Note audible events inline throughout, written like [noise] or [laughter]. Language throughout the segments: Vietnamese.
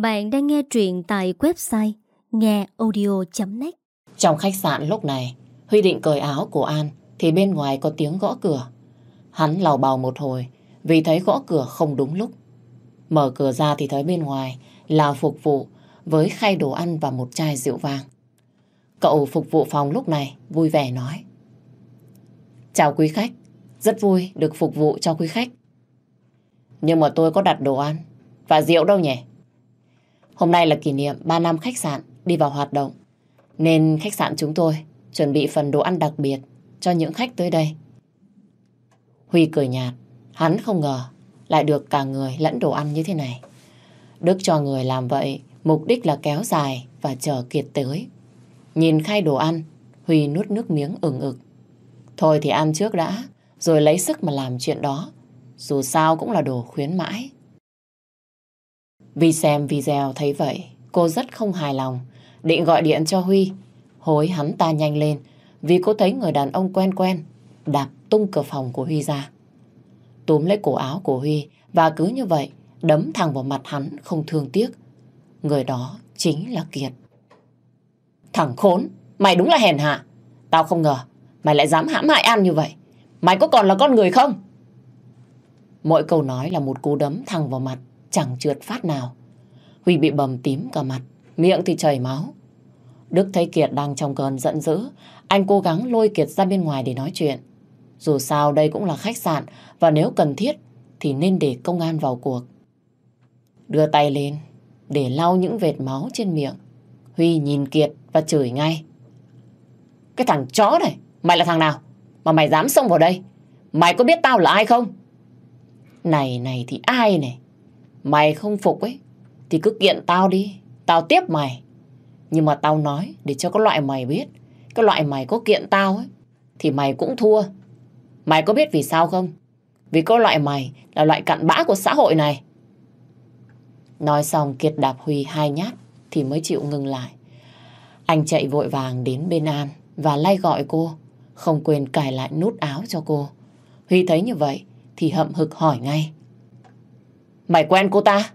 Bạn đang nghe truyện tại website ngheaudio.net Trong khách sạn lúc này, Huy định cởi áo của An thì bên ngoài có tiếng gõ cửa. Hắn lào bào một hồi vì thấy gõ cửa không đúng lúc. Mở cửa ra thì thấy bên ngoài là phục vụ với khay đồ ăn và một chai rượu vang. Cậu phục vụ phòng lúc này vui vẻ nói. Chào quý khách, rất vui được phục vụ cho quý khách. Nhưng mà tôi có đặt đồ ăn và rượu đâu nhỉ? Hôm nay là kỷ niệm 3 năm khách sạn đi vào hoạt động. Nên khách sạn chúng tôi chuẩn bị phần đồ ăn đặc biệt cho những khách tới đây. Huy cười nhạt, hắn không ngờ lại được cả người lẫn đồ ăn như thế này. Đức cho người làm vậy, mục đích là kéo dài và chờ Kiệt tới. Nhìn khai đồ ăn, Huy nuốt nước miếng ửng ực. Thôi thì ăn trước đã, rồi lấy sức mà làm chuyện đó. Dù sao cũng là đồ khuyến mãi. Vì xem video thấy vậy, cô rất không hài lòng, định gọi điện cho Huy, hối hắn ta nhanh lên, vì cô thấy người đàn ông quen quen, đạp tung cửa phòng của Huy ra. Túm lấy cổ áo của Huy và cứ như vậy đấm thẳng vào mặt hắn không thương tiếc. Người đó chính là Kiệt. Thằng khốn, mày đúng là hèn hạ. Tao không ngờ mày lại dám hãm hại An như vậy. Mày có còn là con người không? Mỗi câu nói là một cú đấm thẳng vào mặt, chẳng trượt phát nào. Huy bị bầm tím cả mặt, miệng thì chảy máu. Đức thấy Kiệt đang trong cơn giận dữ, anh cố gắng lôi Kiệt ra bên ngoài để nói chuyện. Dù sao đây cũng là khách sạn và nếu cần thiết thì nên để công an vào cuộc. Đưa tay lên để lau những vệt máu trên miệng. Huy nhìn Kiệt và chửi ngay. Cái thằng chó này, mày là thằng nào? Mà mày dám xông vào đây? Mày có biết tao là ai không? Này này thì ai này? Mày không phục ấy, thì cứ kiện tao đi, tao tiếp mày. Nhưng mà tao nói để cho các loại mày biết, cái loại mày có kiện tao ấy, thì mày cũng thua. Mày có biết vì sao không? Vì có loại mày là loại cặn bã của xã hội này. Nói xong Kiệt đạp Huy hai nhát thì mới chịu ngừng lại. Anh chạy vội vàng đến bên An và lay gọi cô, không quên cài lại nút áo cho cô. Huy thấy như vậy thì hậm hực hỏi ngay. Mày quen cô ta?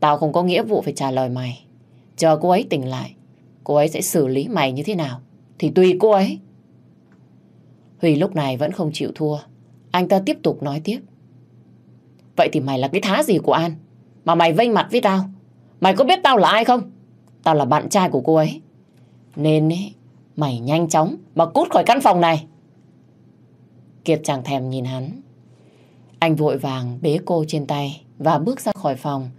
Tao không có nghĩa vụ phải trả lời mày. Chờ cô ấy tỉnh lại, cô ấy sẽ xử lý mày như thế nào? Thì tùy cô ấy. Huy lúc này vẫn không chịu thua. Anh ta tiếp tục nói tiếp. Vậy thì mày là cái thá gì của An? Mà mày vênh mặt với tao. Mày có biết tao là ai không? Tao là bạn trai của cô ấy. Nên ấy, mày nhanh chóng mà cút khỏi căn phòng này. Kiệt chẳng thèm nhìn hắn. Anh vội vàng bế cô trên tay và bước ra khỏi phòng.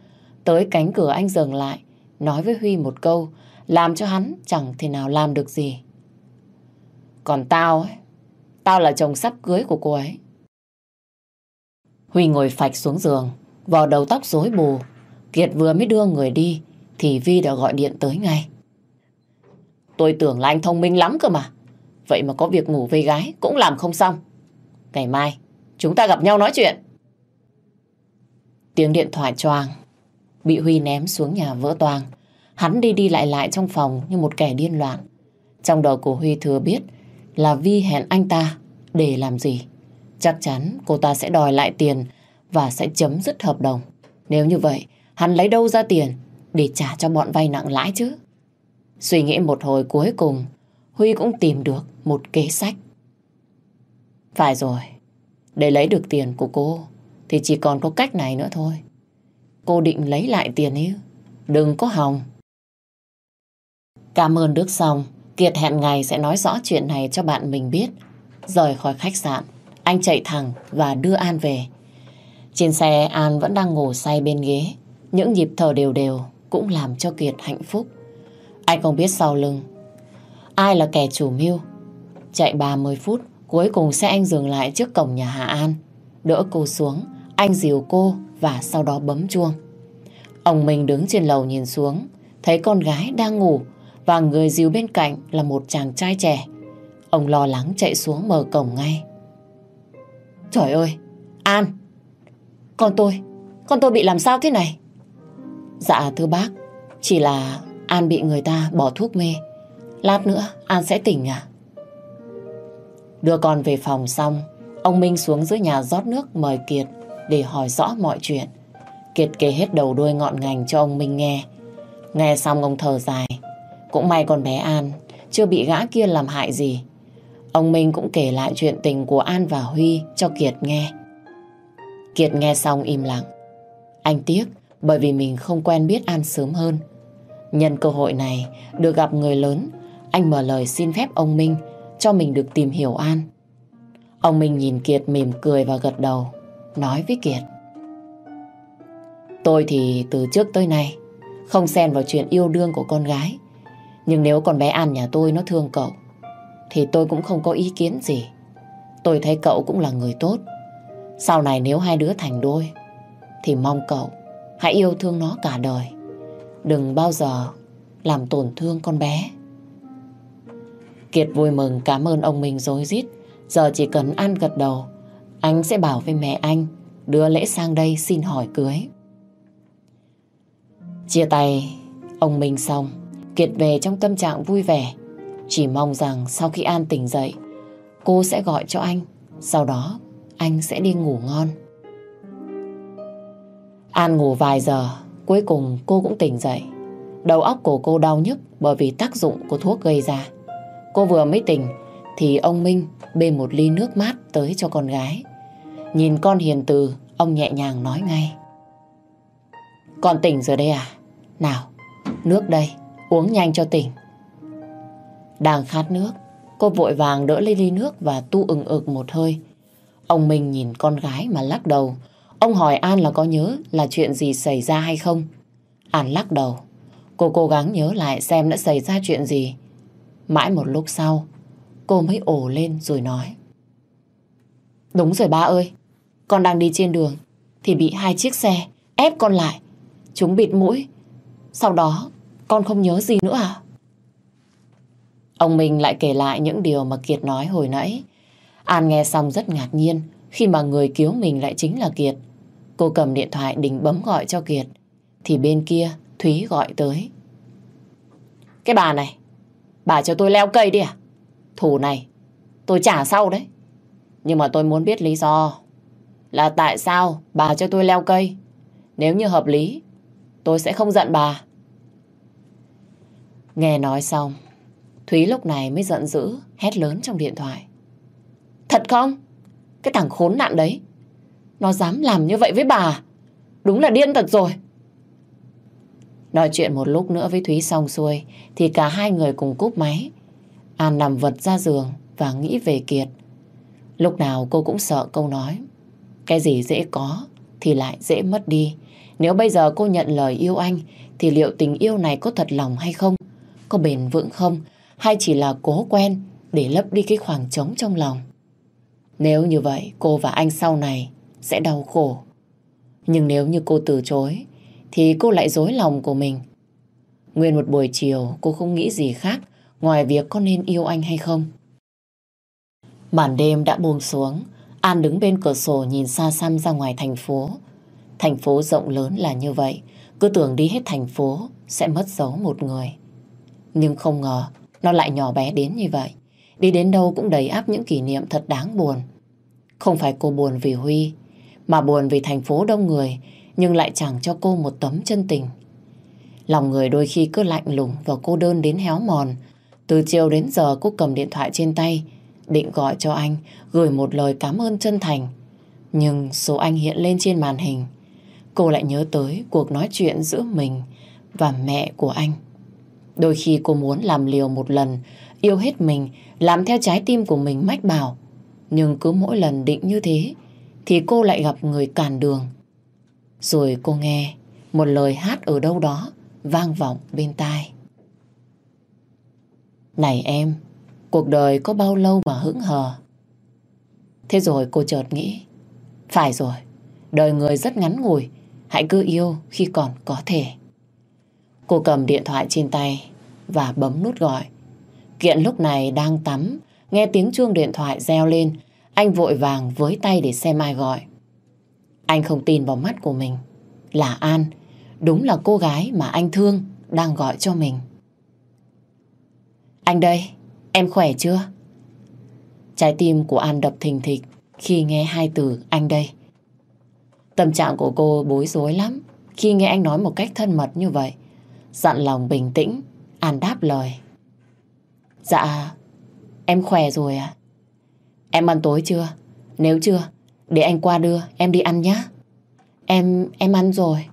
Tới cánh cửa anh dừng lại, nói với Huy một câu, làm cho hắn chẳng thể nào làm được gì. Còn tao ấy, tao là chồng sắp cưới của cô ấy. Huy ngồi phạch xuống giường, vò đầu tóc rối bù. Kiệt vừa mới đưa người đi, thì Vi đã gọi điện tới ngay. Tôi tưởng là anh thông minh lắm cơ mà. Vậy mà có việc ngủ với gái cũng làm không xong. Ngày mai, chúng ta gặp nhau nói chuyện. Tiếng điện thoại choang, bị Huy ném xuống nhà vỡ toang. Hắn đi đi lại lại trong phòng như một kẻ điên loạn. Trong đầu của Huy thừa biết là Vi hẹn anh ta để làm gì. Chắc chắn cô ta sẽ đòi lại tiền và sẽ chấm dứt hợp đồng. Nếu như vậy, hắn lấy đâu ra tiền để trả cho bọn vay nặng lãi chứ? Suy nghĩ một hồi cuối cùng, Huy cũng tìm được một kế sách. Phải rồi, để lấy được tiền của cô thì chỉ còn có cách này nữa thôi. Cô định lấy lại tiền yêu, đừng có hòng. Cảm ơn Đức xong, Kiệt hẹn ngày sẽ nói rõ chuyện này cho bạn mình biết. Rời khỏi khách sạn, anh chạy thẳng và đưa An về. Trên xe An vẫn đang ngủ say bên ghế. Những nhịp thở đều đều cũng làm cho Kiệt hạnh phúc. Anh không biết sau lưng ai là kẻ chủ mưu. Chạy 30 phút, cuối cùng xe anh dừng lại trước cổng nhà Hà An. Đỡ cô xuống, anh dìu cô và sau đó bấm chuông. Ông mình đứng trên lầu nhìn xuống, thấy con gái đang ngủ và người dìu bên cạnh là một chàng trai trẻ. Ông lo lắng chạy xuống mở cổng ngay. Trời ơi, An, con tôi, con tôi bị làm sao thế này? Dạ thưa bác, chỉ là An bị người ta bỏ thuốc mê. Lát nữa An sẽ tỉnh à? Đưa con về phòng xong, ông Minh xuống dưới nhà rót nước mời Kiệt để hỏi rõ mọi chuyện. Kiệt kể hết đầu đuôi ngọn ngành cho ông Minh nghe. Nghe xong ông thở dài. Cũng may con bé An chưa bị gã kia làm hại gì. Ông Minh cũng kể lại chuyện tình của An và Huy cho Kiệt nghe. Kiệt nghe xong im lặng. Anh tiếc bởi vì mình không quen biết An sớm hơn. Nhân cơ hội này được gặp người lớn, anh mở lời xin phép ông Minh cho mình được tìm hiểu An. Ông Minh nhìn Kiệt mỉm cười và gật đầu, nói với Kiệt. Tôi thì từ trước tới nay không xen vào chuyện yêu đương của con gái. Nhưng nếu con bé An nhà tôi nó thương cậu thì tôi cũng không có ý kiến gì. Tôi thấy cậu cũng là người tốt. Sau này nếu hai đứa thành đôi thì mong cậu hãy yêu thương nó cả đời. Đừng bao giờ làm tổn thương con bé. Kiệt vui mừng cảm ơn ông mình dối rít Giờ chỉ cần ăn gật đầu, anh sẽ bảo với mẹ anh đưa lễ sang đây xin hỏi cưới. Chia tay ông Minh xong, Kiệt về trong tâm trạng vui vẻ. Chỉ mong rằng sau khi An tỉnh dậy, cô sẽ gọi cho anh. Sau đó, anh sẽ đi ngủ ngon. An ngủ vài giờ, cuối cùng cô cũng tỉnh dậy. Đầu óc của cô đau nhức bởi vì tác dụng của thuốc gây ra. Cô vừa mới tỉnh thì ông Minh bê một ly nước mát tới cho con gái. Nhìn con hiền từ, ông nhẹ nhàng nói ngay. Con tỉnh rồi đây à? Nào, nước đây, uống nhanh cho tỉnh. Đang khát nước, cô vội vàng đỡ lấy ly nước và tu ừng ực một hơi. Ông Minh nhìn con gái mà lắc đầu. Ông hỏi An là có nhớ là chuyện gì xảy ra hay không? An lắc đầu. Cô cố gắng nhớ lại xem đã xảy ra chuyện gì. Mãi một lúc sau, cô mới ổ lên rồi nói. Đúng rồi ba ơi, con đang đi trên đường thì bị hai chiếc xe ép con lại. Chúng bịt mũi. Sau đó con không nhớ gì nữa à? Ông Minh lại kể lại những điều mà Kiệt nói hồi nãy. An nghe xong rất ngạc nhiên khi mà người cứu mình lại chính là Kiệt. Cô cầm điện thoại định bấm gọi cho Kiệt. Thì bên kia Thúy gọi tới. Cái bà này, bà cho tôi leo cây đi à? Thủ này, tôi trả sau đấy. Nhưng mà tôi muốn biết lý do là tại sao bà cho tôi leo cây. Nếu như hợp lý, tôi sẽ không giận bà. Nghe nói xong, Thúy lúc này mới giận dữ, hét lớn trong điện thoại. Thật không? Cái thằng khốn nạn đấy, nó dám làm như vậy với bà. Đúng là điên thật rồi. Nói chuyện một lúc nữa với Thúy xong xuôi, thì cả hai người cùng cúp máy. An nằm vật ra giường và nghĩ về Kiệt. Lúc nào cô cũng sợ câu nói. Cái gì dễ có thì lại dễ mất đi. Nếu bây giờ cô nhận lời yêu anh thì liệu tình yêu này có thật lòng hay không? Có bền vững không? Hay chỉ là cố quen để lấp đi cái khoảng trống trong lòng? Nếu như vậy cô và anh sau này sẽ đau khổ. Nhưng nếu như cô từ chối thì cô lại dối lòng của mình. Nguyên một buổi chiều cô không nghĩ gì khác ngoài việc có nên yêu anh hay không. Màn đêm đã buông xuống, An đứng bên cửa sổ nhìn xa xăm ra ngoài thành phố. Thành phố rộng lớn là như vậy, cứ tưởng đi hết thành phố sẽ mất dấu một người. Nhưng không ngờ nó lại nhỏ bé đến như vậy. Đi đến đâu cũng đầy áp những kỷ niệm thật đáng buồn. Không phải cô buồn vì Huy, mà buồn vì thành phố đông người, nhưng lại chẳng cho cô một tấm chân tình. Lòng người đôi khi cứ lạnh lùng và cô đơn đến héo mòn. Từ chiều đến giờ cô cầm điện thoại trên tay, định gọi cho anh, gửi một lời cảm ơn chân thành. Nhưng số anh hiện lên trên màn hình, cô lại nhớ tới cuộc nói chuyện giữa mình và mẹ của anh. Đôi khi cô muốn làm liều một lần, yêu hết mình, làm theo trái tim của mình mách bảo. Nhưng cứ mỗi lần định như thế, thì cô lại gặp người cản đường. Rồi cô nghe một lời hát ở đâu đó vang vọng bên tai. Này em, cuộc đời có bao lâu mà hững hờ? Thế rồi cô chợt nghĩ, phải rồi, đời người rất ngắn ngủi, hãy cứ yêu khi còn có thể. Cô cầm điện thoại trên tay và bấm nút gọi. Kiện lúc này đang tắm, nghe tiếng chuông điện thoại reo lên, anh vội vàng với tay để xem ai gọi. Anh không tin vào mắt của mình. Là An, đúng là cô gái mà anh thương đang gọi cho mình. Anh đây, em khỏe chưa? Trái tim của An đập thình thịch khi nghe hai từ anh đây. Tâm trạng của cô bối rối lắm khi nghe anh nói một cách thân mật như vậy. Dặn lòng bình tĩnh, An đáp lời. Dạ, em khỏe rồi à? Em ăn tối chưa? Nếu chưa, để anh qua đưa, em đi ăn nhé. Em, em ăn rồi.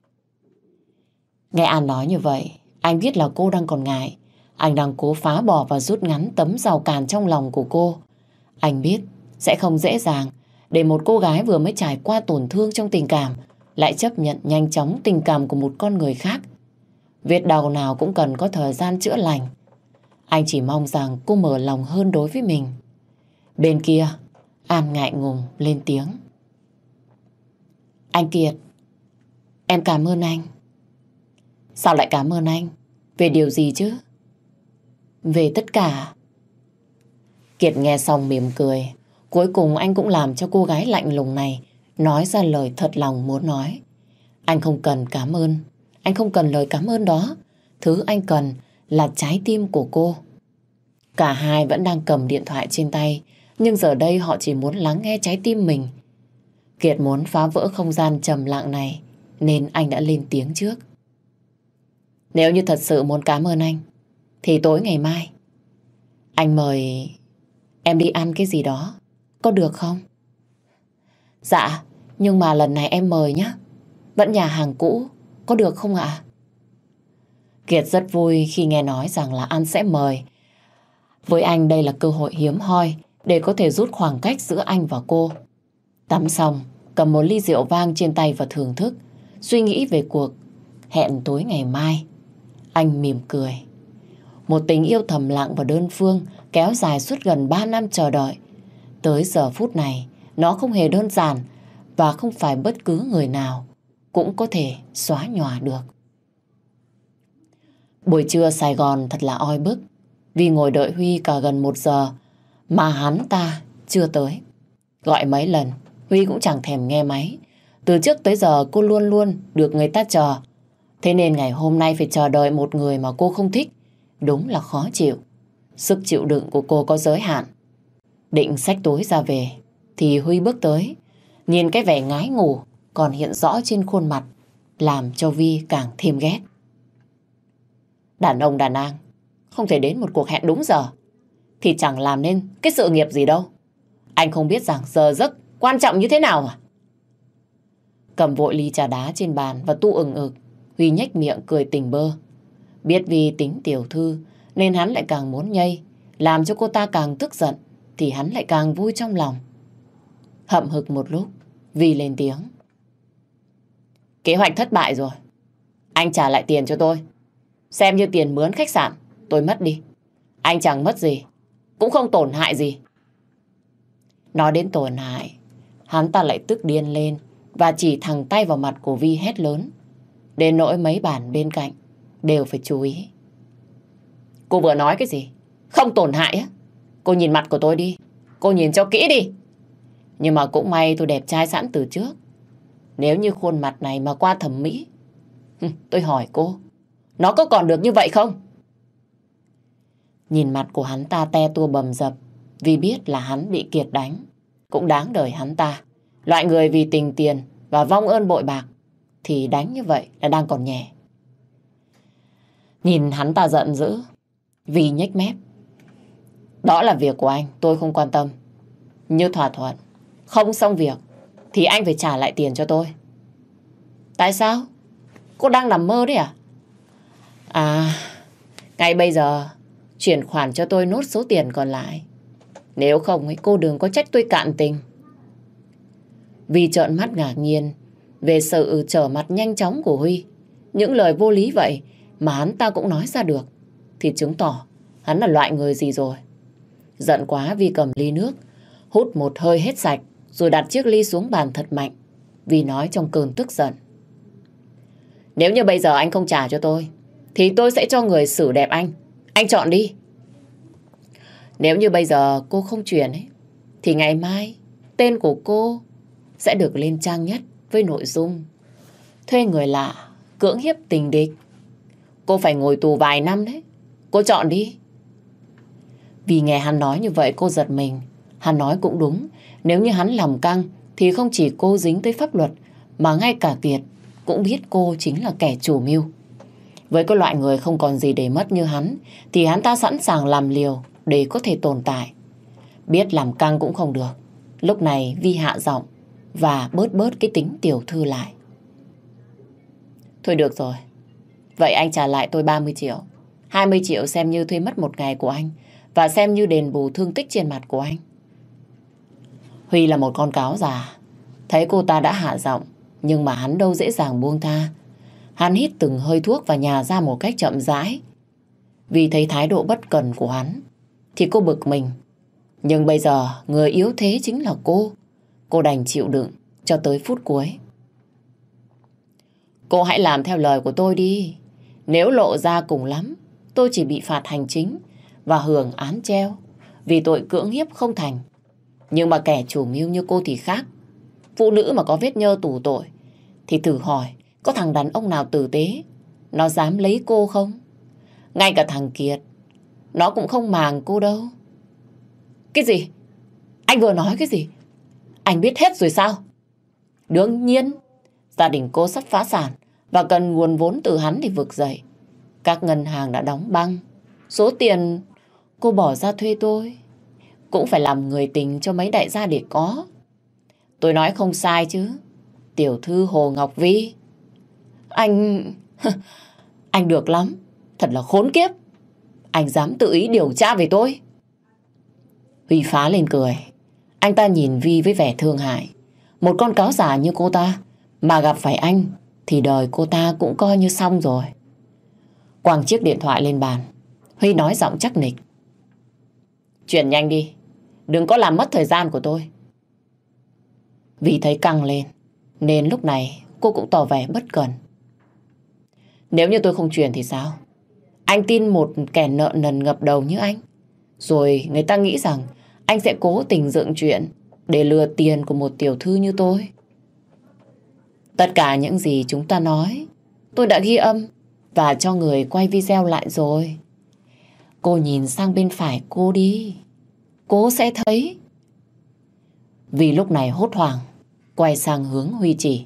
Nghe An nói như vậy, anh biết là cô đang còn ngại. Anh đang cố phá bỏ và rút ngắn tấm rào cản trong lòng của cô. Anh biết sẽ không dễ dàng để một cô gái vừa mới trải qua tổn thương trong tình cảm lại chấp nhận nhanh chóng tình cảm của một con người khác. Việc đầu nào cũng cần có thời gian chữa lành. Anh chỉ mong rằng cô mở lòng hơn đối với mình. Bên kia, An ngại ngùng lên tiếng. Anh Kiệt, em cảm ơn anh. Sao lại cảm ơn anh? Về điều gì chứ? Về tất cả. Kiệt nghe xong mỉm cười. Cuối cùng anh cũng làm cho cô gái lạnh lùng này nói ra lời thật lòng muốn nói. Anh không cần cảm ơn. Anh không cần lời cảm ơn đó. Thứ anh cần là trái tim của cô. Cả hai vẫn đang cầm điện thoại trên tay, nhưng giờ đây họ chỉ muốn lắng nghe trái tim mình. Kiệt muốn phá vỡ không gian trầm lặng này, nên anh đã lên tiếng trước. Nếu như thật sự muốn cảm ơn anh, thì tối ngày mai, anh mời em đi ăn cái gì đó, có được không? Dạ, nhưng mà lần này em mời nhé. Vẫn nhà hàng cũ, có được không ạ? Kiệt rất vui khi nghe nói rằng là anh sẽ mời. Với anh đây là cơ hội hiếm hoi để có thể rút khoảng cách giữa anh và cô. Tắm xong, cầm một ly rượu vang trên tay và thưởng thức, suy nghĩ về cuộc hẹn tối ngày mai. Anh mỉm cười. Một tình yêu thầm lặng và đơn phương kéo dài suốt gần 3 năm chờ đợi. Tới giờ phút này, nó không hề đơn giản và không phải bất cứ người nào cũng có thể xóa nhòa được. Buổi trưa Sài Gòn thật là oi bức vì ngồi đợi Huy cả gần một giờ mà hắn ta chưa tới. Gọi mấy lần, Huy cũng chẳng thèm nghe máy. Từ trước tới giờ cô luôn luôn được người ta chờ. Thế nên ngày hôm nay phải chờ đợi một người mà cô không thích. Đúng là khó chịu. Sức chịu đựng của cô có giới hạn. Định sách túi ra về, thì Huy bước tới. Nhìn cái vẻ ngái ngủ còn hiện rõ trên khuôn mặt, làm cho Vi càng thêm ghét. Đàn ông đàn an, không thể đến một cuộc hẹn đúng giờ, thì chẳng làm nên cái sự nghiệp gì đâu. Anh không biết rằng giờ giấc quan trọng như thế nào à? Cầm vội ly trà đá trên bàn và tu ừng ực, Huy nhếch miệng cười tình bơ. Biết vì tính tiểu thư nên hắn lại càng muốn nhây, làm cho cô ta càng tức giận thì hắn lại càng vui trong lòng. Hậm hực một lúc, vì lên tiếng. Kế hoạch thất bại rồi. Anh trả lại tiền cho tôi. Xem như tiền mướn khách sạn, tôi mất đi. Anh chẳng mất gì, cũng không tổn hại gì. Nói đến tổn hại, hắn ta lại tức điên lên và chỉ thẳng tay vào mặt của Vi hét lớn. Đến nỗi mấy bản bên cạnh đều phải chú ý. Cô vừa nói cái gì? Không tổn hại á? Cô nhìn mặt của tôi đi. Cô nhìn cho kỹ đi. Nhưng mà cũng may tôi đẹp trai sẵn từ trước. Nếu như khuôn mặt này mà qua thẩm mỹ, tôi hỏi cô, nó có còn được như vậy không? Nhìn mặt của hắn ta te tua bầm dập, vì biết là hắn bị Kiệt đánh. Cũng đáng đời hắn ta. Loại người vì tình tiền và vong ơn bội bạc, thì đánh như vậy là đang còn nhẹ. Nhìn hắn ta giận dữ, vì nhếch mép. Đó là việc của anh, tôi không quan tâm. Như thỏa thuận, không xong việc, thì anh phải trả lại tiền cho tôi. Tại sao? Cô đang nằm mơ đấy à? À, ngay bây giờ, chuyển khoản cho tôi nốt số tiền còn lại. Nếu không, ấy, cô đừng có trách tôi cạn tình. Vì trợn mắt ngạc nhiên về sự trở mặt nhanh chóng của Huy. Những lời vô lý vậy mà hắn ta cũng nói ra được, thì chứng tỏ hắn là loại người gì rồi. Giận quá vì cầm ly nước, hút một hơi hết sạch, rồi đặt chiếc ly xuống bàn thật mạnh, vì nói trong cơn tức giận. Nếu như bây giờ anh không trả cho tôi, thì tôi sẽ cho người xử đẹp anh. Anh chọn đi. Nếu như bây giờ cô không chuyển ấy, thì ngày mai tên của cô sẽ được lên trang nhất với nội dung thuê người lạ, cưỡng hiếp tình địch. Cô phải ngồi tù vài năm đấy. Cô chọn đi. Vì nghe hắn nói như vậy cô giật mình. Hắn nói cũng đúng. Nếu như hắn làm căng thì không chỉ cô dính tới pháp luật mà ngay cả Kiệt cũng biết cô chính là kẻ chủ mưu. Với cái loại người không còn gì để mất như hắn, thì hắn ta sẵn sàng làm liều để có thể tồn tại. Biết làm căng cũng không được. Lúc này Vi hạ giọng và bớt bớt cái tính tiểu thư lại. Thôi được rồi. Vậy anh trả lại tôi 30 triệu. 20 triệu xem như thuê mất một ngày của anh và xem như đền bù thương tích trên mặt của anh. Huy là một con cáo già. Thấy cô ta đã hạ giọng, nhưng mà hắn đâu dễ dàng buông tha. Hắn hít từng hơi thuốc và nhà ra một cách chậm rãi. Vì thấy thái độ bất cần của hắn thì cô bực mình. Nhưng bây giờ người yếu thế chính là cô. Cô đành chịu đựng cho tới phút cuối. Cô hãy làm theo lời của tôi đi. Nếu lộ ra cùng lắm, tôi chỉ bị phạt hành chính và hưởng án treo vì tội cưỡng hiếp không thành. Nhưng mà kẻ chủ mưu như cô thì khác. Phụ nữ mà có vết nhơ tù tội thì thử hỏi có thằng đàn ông nào tử tế nó dám lấy cô không? Ngay cả thằng Kiệt nó cũng không màng cô đâu. Cái gì? Anh vừa nói cái gì? Anh biết hết rồi sao? Đương nhiên, gia đình cô sắp phá sản và cần nguồn vốn từ hắn để vực dậy. Các ngân hàng đã đóng băng. Số tiền cô bỏ ra thuê tôi cũng phải làm người tình cho mấy đại gia để có. Tôi nói không sai chứ. Tiểu thư Hồ Ngọc Vi. Anh... [laughs] anh được lắm. Thật là khốn kiếp. Anh dám tự ý điều tra về tôi. Huy phá lên cười. Anh ta nhìn Vi với vẻ thương hại. Một con cáo giả như cô ta mà gặp phải anh thì đời cô ta cũng coi như xong rồi. quàng chiếc điện thoại lên bàn. Huy nói giọng chắc nịch. Chuyển nhanh đi. Đừng có làm mất thời gian của tôi. Vì thấy căng lên, nên lúc này cô cũng tỏ vẻ bất cần. Nếu như tôi không chuyển thì sao? Anh tin một kẻ nợ nần ngập đầu như anh. Rồi người ta nghĩ rằng anh sẽ cố tình dựng chuyện để lừa tiền của một tiểu thư như tôi. Tất cả những gì chúng ta nói, tôi đã ghi âm và cho người quay video lại rồi. Cô nhìn sang bên phải cô đi. Cô sẽ thấy. Vì lúc này hốt hoảng, quay sang hướng Huy chỉ.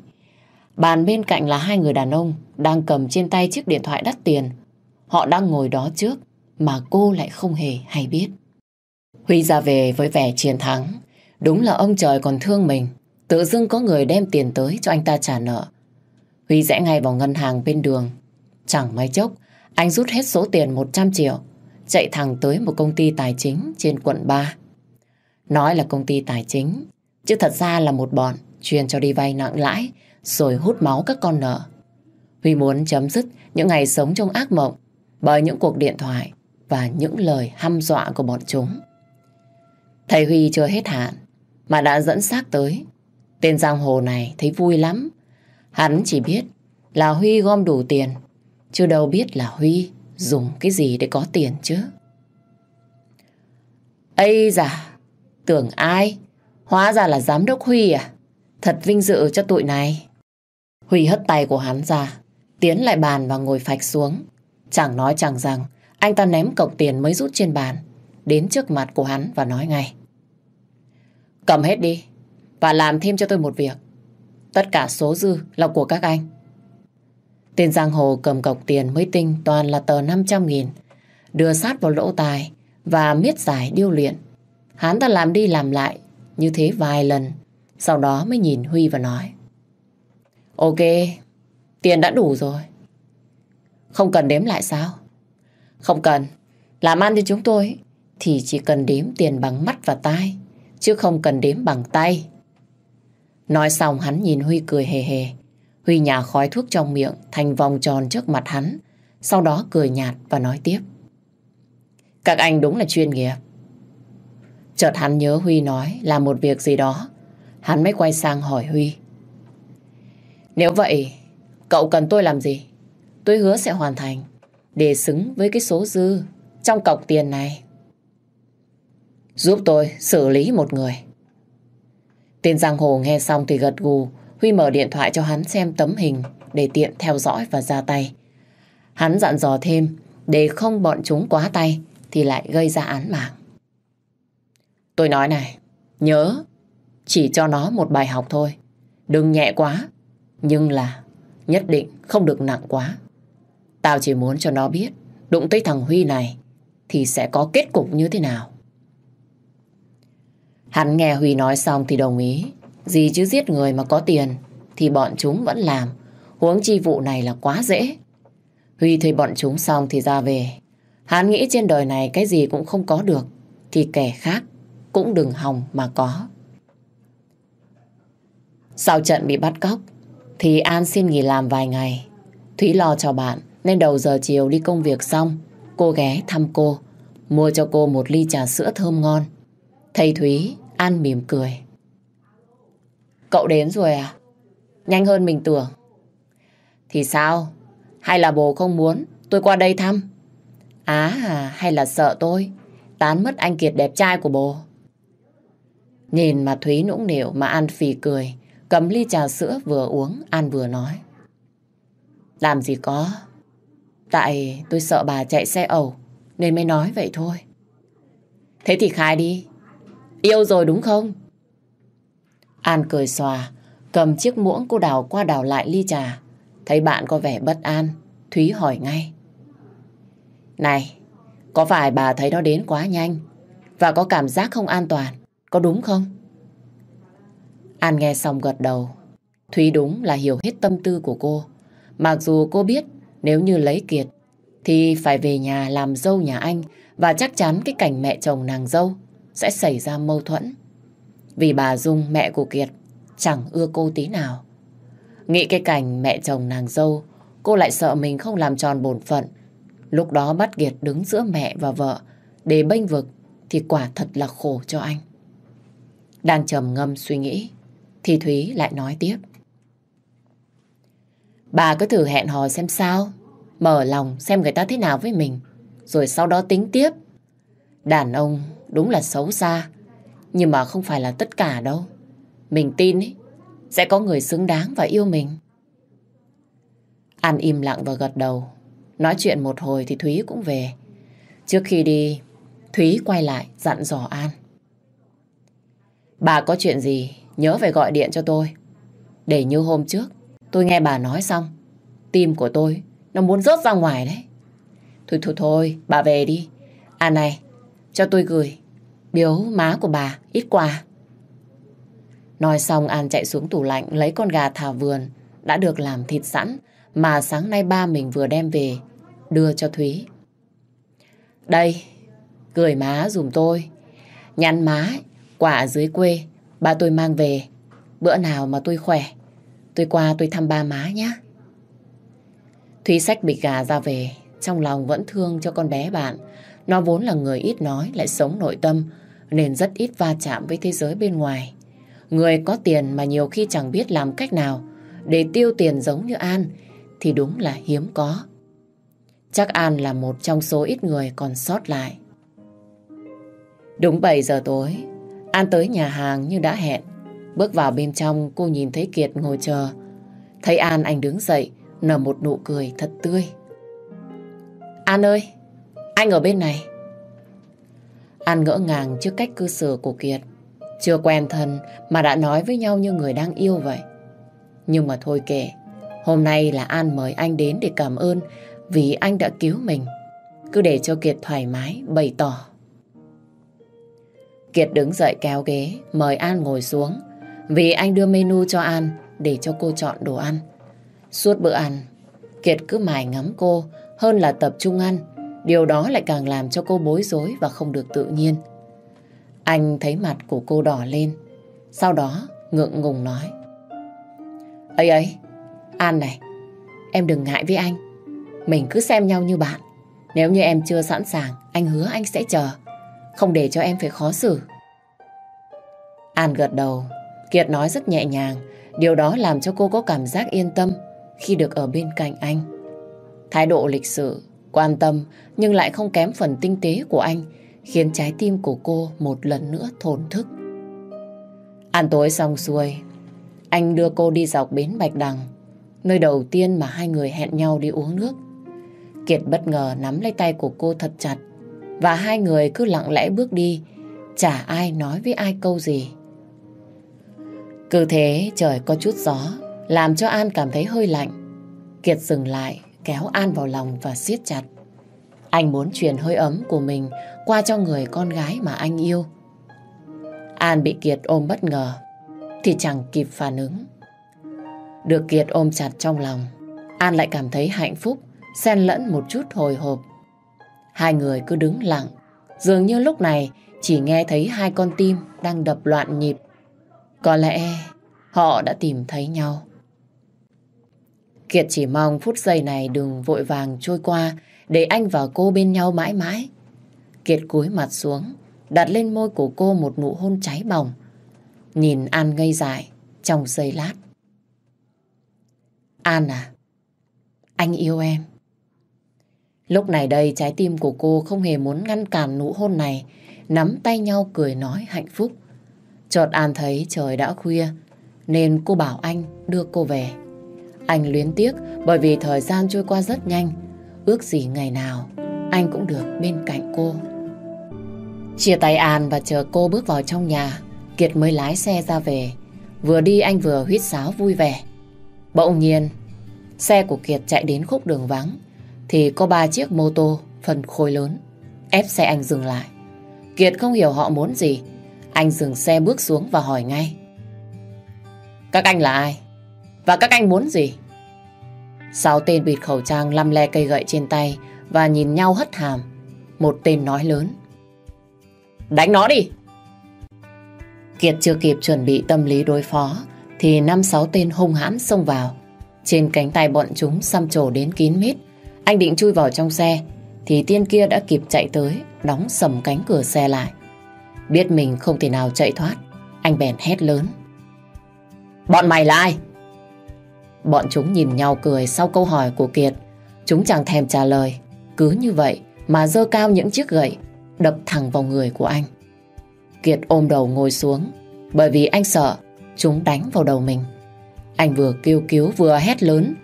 Bàn bên cạnh là hai người đàn ông đang cầm trên tay chiếc điện thoại đắt tiền. Họ đang ngồi đó trước mà cô lại không hề hay biết. Huy ra về với vẻ chiến thắng. Đúng là ông trời còn thương mình. Tự dưng có người đem tiền tới cho anh ta trả nợ. Huy rẽ ngay vào ngân hàng bên đường. Chẳng mấy chốc, anh rút hết số tiền 100 triệu, chạy thẳng tới một công ty tài chính trên quận 3. Nói là công ty tài chính, chứ thật ra là một bọn chuyên cho đi vay nặng lãi rồi hút máu các con nợ. Huy muốn chấm dứt những ngày sống trong ác mộng bởi những cuộc điện thoại và những lời hăm dọa của bọn chúng. Thầy Huy chưa hết hạn mà đã dẫn xác tới. Tên giang hồ này thấy vui lắm. Hắn chỉ biết là Huy gom đủ tiền, chứ đâu biết là Huy dùng cái gì để có tiền chứ. Ây da, tưởng ai? Hóa ra là giám đốc Huy à? Thật vinh dự cho tụi này. Huy hất tay của hắn ra, tiến lại bàn và ngồi phạch xuống. Chẳng nói chẳng rằng, anh ta ném cọc tiền mới rút trên bàn, đến trước mặt của hắn và nói ngay. Cầm hết đi, và làm thêm cho tôi một việc. Tất cả số dư là của các anh. Tên giang hồ cầm cọc tiền mới tinh toàn là tờ 500 nghìn, đưa sát vào lỗ tài và miết giải điêu luyện. Hắn ta làm đi làm lại như thế vài lần, sau đó mới nhìn Huy và nói. Ok, tiền đã đủ rồi. Không cần đếm lại sao? Không cần. Làm ăn cho chúng tôi thì chỉ cần đếm tiền bằng mắt và tai, chứ không cần đếm bằng tay. Nói xong hắn nhìn Huy cười hề hề. Huy nhả khói thuốc trong miệng thành vòng tròn trước mặt hắn, sau đó cười nhạt và nói tiếp. Các anh đúng là chuyên nghiệp. Chợt hắn nhớ Huy nói là một việc gì đó, hắn mới quay sang hỏi Huy. Nếu vậy, cậu cần tôi làm gì? Tôi hứa sẽ hoàn thành để xứng với cái số dư trong cọc tiền này. Giúp tôi xử lý một người. Tên giang hồ nghe xong thì gật gù, Huy mở điện thoại cho hắn xem tấm hình để tiện theo dõi và ra tay. Hắn dặn dò thêm để không bọn chúng quá tay thì lại gây ra án mạng. Tôi nói này, nhớ chỉ cho nó một bài học thôi. Đừng nhẹ quá, nhưng là nhất định không được nặng quá. Tao chỉ muốn cho nó biết, đụng tới thằng Huy này thì sẽ có kết cục như thế nào. Hắn nghe Huy nói xong thì đồng ý. Gì chứ giết người mà có tiền thì bọn chúng vẫn làm. Huống chi vụ này là quá dễ. Huy thuê bọn chúng xong thì ra về. Hắn nghĩ trên đời này cái gì cũng không có được, thì kẻ khác cũng đừng hòng mà có. Sau trận bị bắt cóc, thì An xin nghỉ làm vài ngày. Thúy lo cho bạn nên đầu giờ chiều đi công việc xong cô ghé thăm cô mua cho cô một ly trà sữa thơm ngon. Thầy Thúy An mỉm cười. Cậu đến rồi à? Nhanh hơn mình tưởng. Thì sao? Hay là bố không muốn tôi qua đây thăm? Á à, hay là sợ tôi tán mất anh Kiệt đẹp trai của bố? Nhìn mà Thúy nũng nịu mà An phì cười, cầm ly trà sữa vừa uống, An vừa nói. Làm gì có. Tại tôi sợ bà chạy xe ẩu, nên mới nói vậy thôi. Thế thì khai đi. Yêu rồi đúng không? An cười xòa, cầm chiếc muỗng cô đào qua đào lại ly trà. Thấy bạn có vẻ bất an, Thúy hỏi ngay. Này, có phải bà thấy nó đến quá nhanh và có cảm giác không an toàn, có đúng không? An nghe xong gật đầu. Thúy đúng là hiểu hết tâm tư của cô. Mặc dù cô biết nếu như lấy Kiệt thì phải về nhà làm dâu nhà anh và chắc chắn cái cảnh mẹ chồng nàng dâu sẽ xảy ra mâu thuẫn. Vì bà Dung, mẹ của Kiệt, chẳng ưa cô tí nào. Nghĩ cái cảnh mẹ chồng nàng dâu, cô lại sợ mình không làm tròn bổn phận. Lúc đó bắt Kiệt đứng giữa mẹ và vợ để bênh vực thì quả thật là khổ cho anh. Đang trầm ngâm suy nghĩ, thì Thúy lại nói tiếp. Bà cứ thử hẹn hò xem sao, mở lòng xem người ta thế nào với mình, rồi sau đó tính tiếp. Đàn ông đúng là xấu xa, nhưng mà không phải là tất cả đâu. Mình tin ấy, sẽ có người xứng đáng và yêu mình. An im lặng và gật đầu. Nói chuyện một hồi thì Thúy cũng về. Trước khi đi, Thúy quay lại dặn dò An. Bà có chuyện gì, nhớ phải gọi điện cho tôi. Để như hôm trước, tôi nghe bà nói xong. Tim của tôi, nó muốn rớt ra ngoài đấy. Thôi thôi thôi, bà về đi. À này, cho tôi gửi biếu má của bà ít quà. Nói xong An chạy xuống tủ lạnh lấy con gà thả vườn đã được làm thịt sẵn mà sáng nay ba mình vừa đem về đưa cho Thúy. Đây, gửi má dùm tôi. Nhắn má, quả dưới quê, ba tôi mang về. Bữa nào mà tôi khỏe, tôi qua tôi thăm ba má nhé. Thúy sách bịch gà ra về, trong lòng vẫn thương cho con bé bạn. Nó vốn là người ít nói, lại sống nội tâm, nên rất ít va chạm với thế giới bên ngoài. Người có tiền mà nhiều khi chẳng biết làm cách nào để tiêu tiền giống như An thì đúng là hiếm có. Chắc An là một trong số ít người còn sót lại. Đúng 7 giờ tối, An tới nhà hàng như đã hẹn. Bước vào bên trong cô nhìn thấy Kiệt ngồi chờ. Thấy An anh đứng dậy, nở một nụ cười thật tươi. An ơi, anh ở bên này. An ngỡ ngàng trước cách cư xử của Kiệt. Chưa quen thân mà đã nói với nhau như người đang yêu vậy. Nhưng mà thôi kệ, hôm nay là An mời anh đến để cảm ơn vì anh đã cứu mình. Cứ để cho Kiệt thoải mái, bày tỏ. Kiệt đứng dậy kéo ghế, mời An ngồi xuống. Vì anh đưa menu cho An để cho cô chọn đồ ăn. Suốt bữa ăn, Kiệt cứ mải ngắm cô hơn là tập trung ăn. Điều đó lại càng làm cho cô bối rối và không được tự nhiên. Anh thấy mặt của cô đỏ lên. Sau đó ngượng ngùng nói. ấy ấy, An này, em đừng ngại với anh. Mình cứ xem nhau như bạn. Nếu như em chưa sẵn sàng, anh hứa anh sẽ chờ. Không để cho em phải khó xử. An gật đầu. Kiệt nói rất nhẹ nhàng. Điều đó làm cho cô có cảm giác yên tâm khi được ở bên cạnh anh. Thái độ lịch sự, quan tâm nhưng lại không kém phần tinh tế của anh khiến trái tim của cô một lần nữa thổn thức. Ăn tối xong xuôi, anh đưa cô đi dọc bến Bạch Đằng, nơi đầu tiên mà hai người hẹn nhau đi uống nước. Kiệt bất ngờ nắm lấy tay của cô thật chặt và hai người cứ lặng lẽ bước đi, chả ai nói với ai câu gì. Cứ thế trời có chút gió, làm cho An cảm thấy hơi lạnh. Kiệt dừng lại, kéo An vào lòng và siết chặt. Anh muốn truyền hơi ấm của mình qua cho người con gái mà anh yêu. An bị Kiệt ôm bất ngờ, thì chẳng kịp phản ứng. Được Kiệt ôm chặt trong lòng, An lại cảm thấy hạnh phúc, xen lẫn một chút hồi hộp. Hai người cứ đứng lặng, dường như lúc này chỉ nghe thấy hai con tim đang đập loạn nhịp. Có lẽ họ đã tìm thấy nhau. Kiệt chỉ mong phút giây này đừng vội vàng trôi qua để anh và cô bên nhau mãi mãi. Kiệt cúi mặt xuống, đặt lên môi của cô một nụ hôn cháy bỏng. Nhìn An ngây dại trong giây lát. An à, anh yêu em. Lúc này đây trái tim của cô không hề muốn ngăn cản nụ hôn này, nắm tay nhau cười nói hạnh phúc. Chợt An thấy trời đã khuya, nên cô bảo anh đưa cô về. Anh luyến tiếc bởi vì thời gian trôi qua rất nhanh, ước gì ngày nào anh cũng được bên cạnh cô. Chia tay An và chờ cô bước vào trong nhà, Kiệt mới lái xe ra về. Vừa đi anh vừa huýt sáo vui vẻ. Bỗng nhiên, xe của Kiệt chạy đến khúc đường vắng, thì có ba chiếc mô tô phần khối lớn ép xe anh dừng lại. Kiệt không hiểu họ muốn gì. Anh dừng xe bước xuống và hỏi ngay. Các anh là ai? Và các anh muốn gì? Sáu tên bịt khẩu trang lăm le cây gậy trên tay và nhìn nhau hất hàm. Một tên nói lớn. Đánh nó đi! Kiệt chưa kịp chuẩn bị tâm lý đối phó, thì năm sáu tên hung hãn xông vào. Trên cánh tay bọn chúng xăm trổ đến kín mít. Anh định chui vào trong xe, thì tiên kia đã kịp chạy tới, đóng sầm cánh cửa xe lại. Biết mình không thể nào chạy thoát anh bèn hét lớn. Bọn mày là ai? Bọn chúng nhìn nhau cười sau câu hỏi của Kiệt. Chúng chẳng thèm trả lời. Cứ như vậy mà dơ cao những chiếc gậy, đập thẳng vào người của anh. Kiệt ôm đầu ngồi xuống bởi vì anh sợ, chúng đánh vào đầu mình. Anh vừa kêu cứu vừa hét lớn,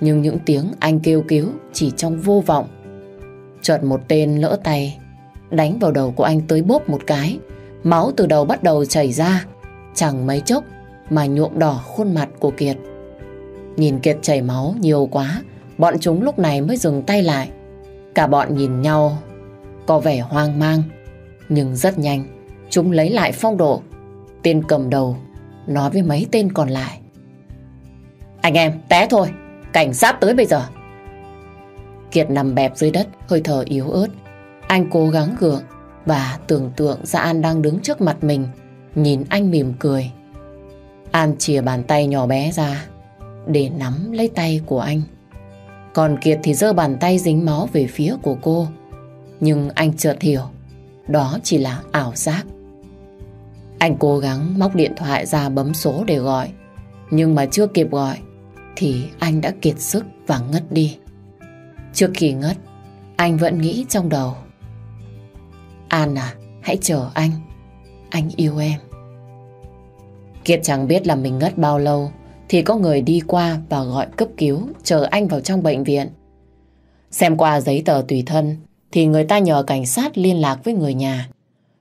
nhưng những tiếng anh kêu cứu chỉ trong vô vọng. Chợt một tên lỡ tay đánh vào đầu của anh tới bốp một cái. Máu từ đầu bắt đầu chảy ra chẳng mấy chốc mà nhuộm đỏ khuôn mặt của Kiệt. Nhìn Kiệt chảy máu nhiều quá bọn chúng lúc này mới dừng tay lại. Cả bọn nhìn nhau có vẻ hoang mang nhưng rất nhanh chúng lấy lại phong độ. Tên cầm đầu nói với mấy tên còn lại. Anh em, té thôi, cảnh sát tới bây giờ. Kiệt nằm bẹp dưới đất, hơi thở yếu ớt. Anh cố gắng gượng và tưởng tượng ra An đang đứng trước mặt mình, nhìn anh mỉm cười. An chìa bàn tay nhỏ bé ra để nắm lấy tay của anh. Còn Kiệt thì giơ bàn tay dính máu về phía của cô. Nhưng anh chợt hiểu, đó chỉ là ảo giác. Anh cố gắng móc điện thoại ra bấm số để gọi. Nhưng mà chưa kịp gọi thì anh đã kiệt sức và ngất đi. Trước khi ngất, anh vẫn nghĩ trong đầu. An à, hãy chờ anh. Anh yêu em. Kiệt chẳng biết là mình ngất bao lâu thì có người đi qua và gọi cấp cứu chờ anh vào trong bệnh viện. Xem qua giấy tờ tùy thân thì người ta nhờ cảnh sát liên lạc với người nhà.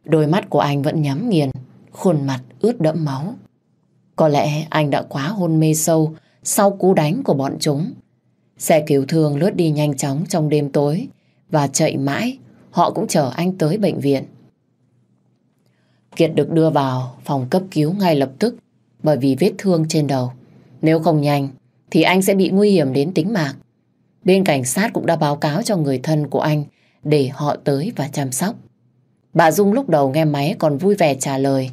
Đôi mắt của anh vẫn nhắm nghiền, khuôn mặt ướt đẫm máu. Có lẽ anh đã quá hôn mê sâu sau cú đánh của bọn chúng. Xe cứu thương lướt đi nhanh chóng trong đêm tối và chạy mãi, họ cũng chở anh tới bệnh viện. Kiệt được đưa vào phòng cấp cứu ngay lập tức bởi vì vết thương trên đầu. Nếu không nhanh thì anh sẽ bị nguy hiểm đến tính mạng. Bên cảnh sát cũng đã báo cáo cho người thân của anh để họ tới và chăm sóc. Bà Dung lúc đầu nghe máy còn vui vẻ trả lời.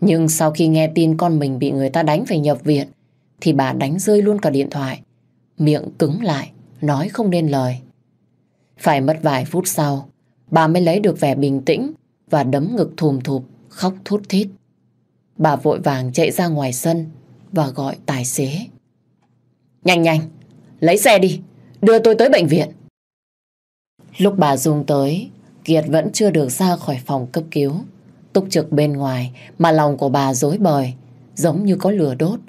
Nhưng sau khi nghe tin con mình bị người ta đánh phải nhập viện thì bà đánh rơi luôn cả điện thoại. Miệng cứng lại, nói không nên lời. Phải mất vài phút sau, bà mới lấy được vẻ bình tĩnh và đấm ngực thùm thụp, khóc thút thít. Bà vội vàng chạy ra ngoài sân và gọi tài xế. Nhanh nhanh, lấy xe đi, đưa tôi tới bệnh viện. Lúc bà Dung tới, Kiệt vẫn chưa được ra khỏi phòng cấp cứu. Túc trực bên ngoài mà lòng của bà dối bời, giống như có lửa đốt.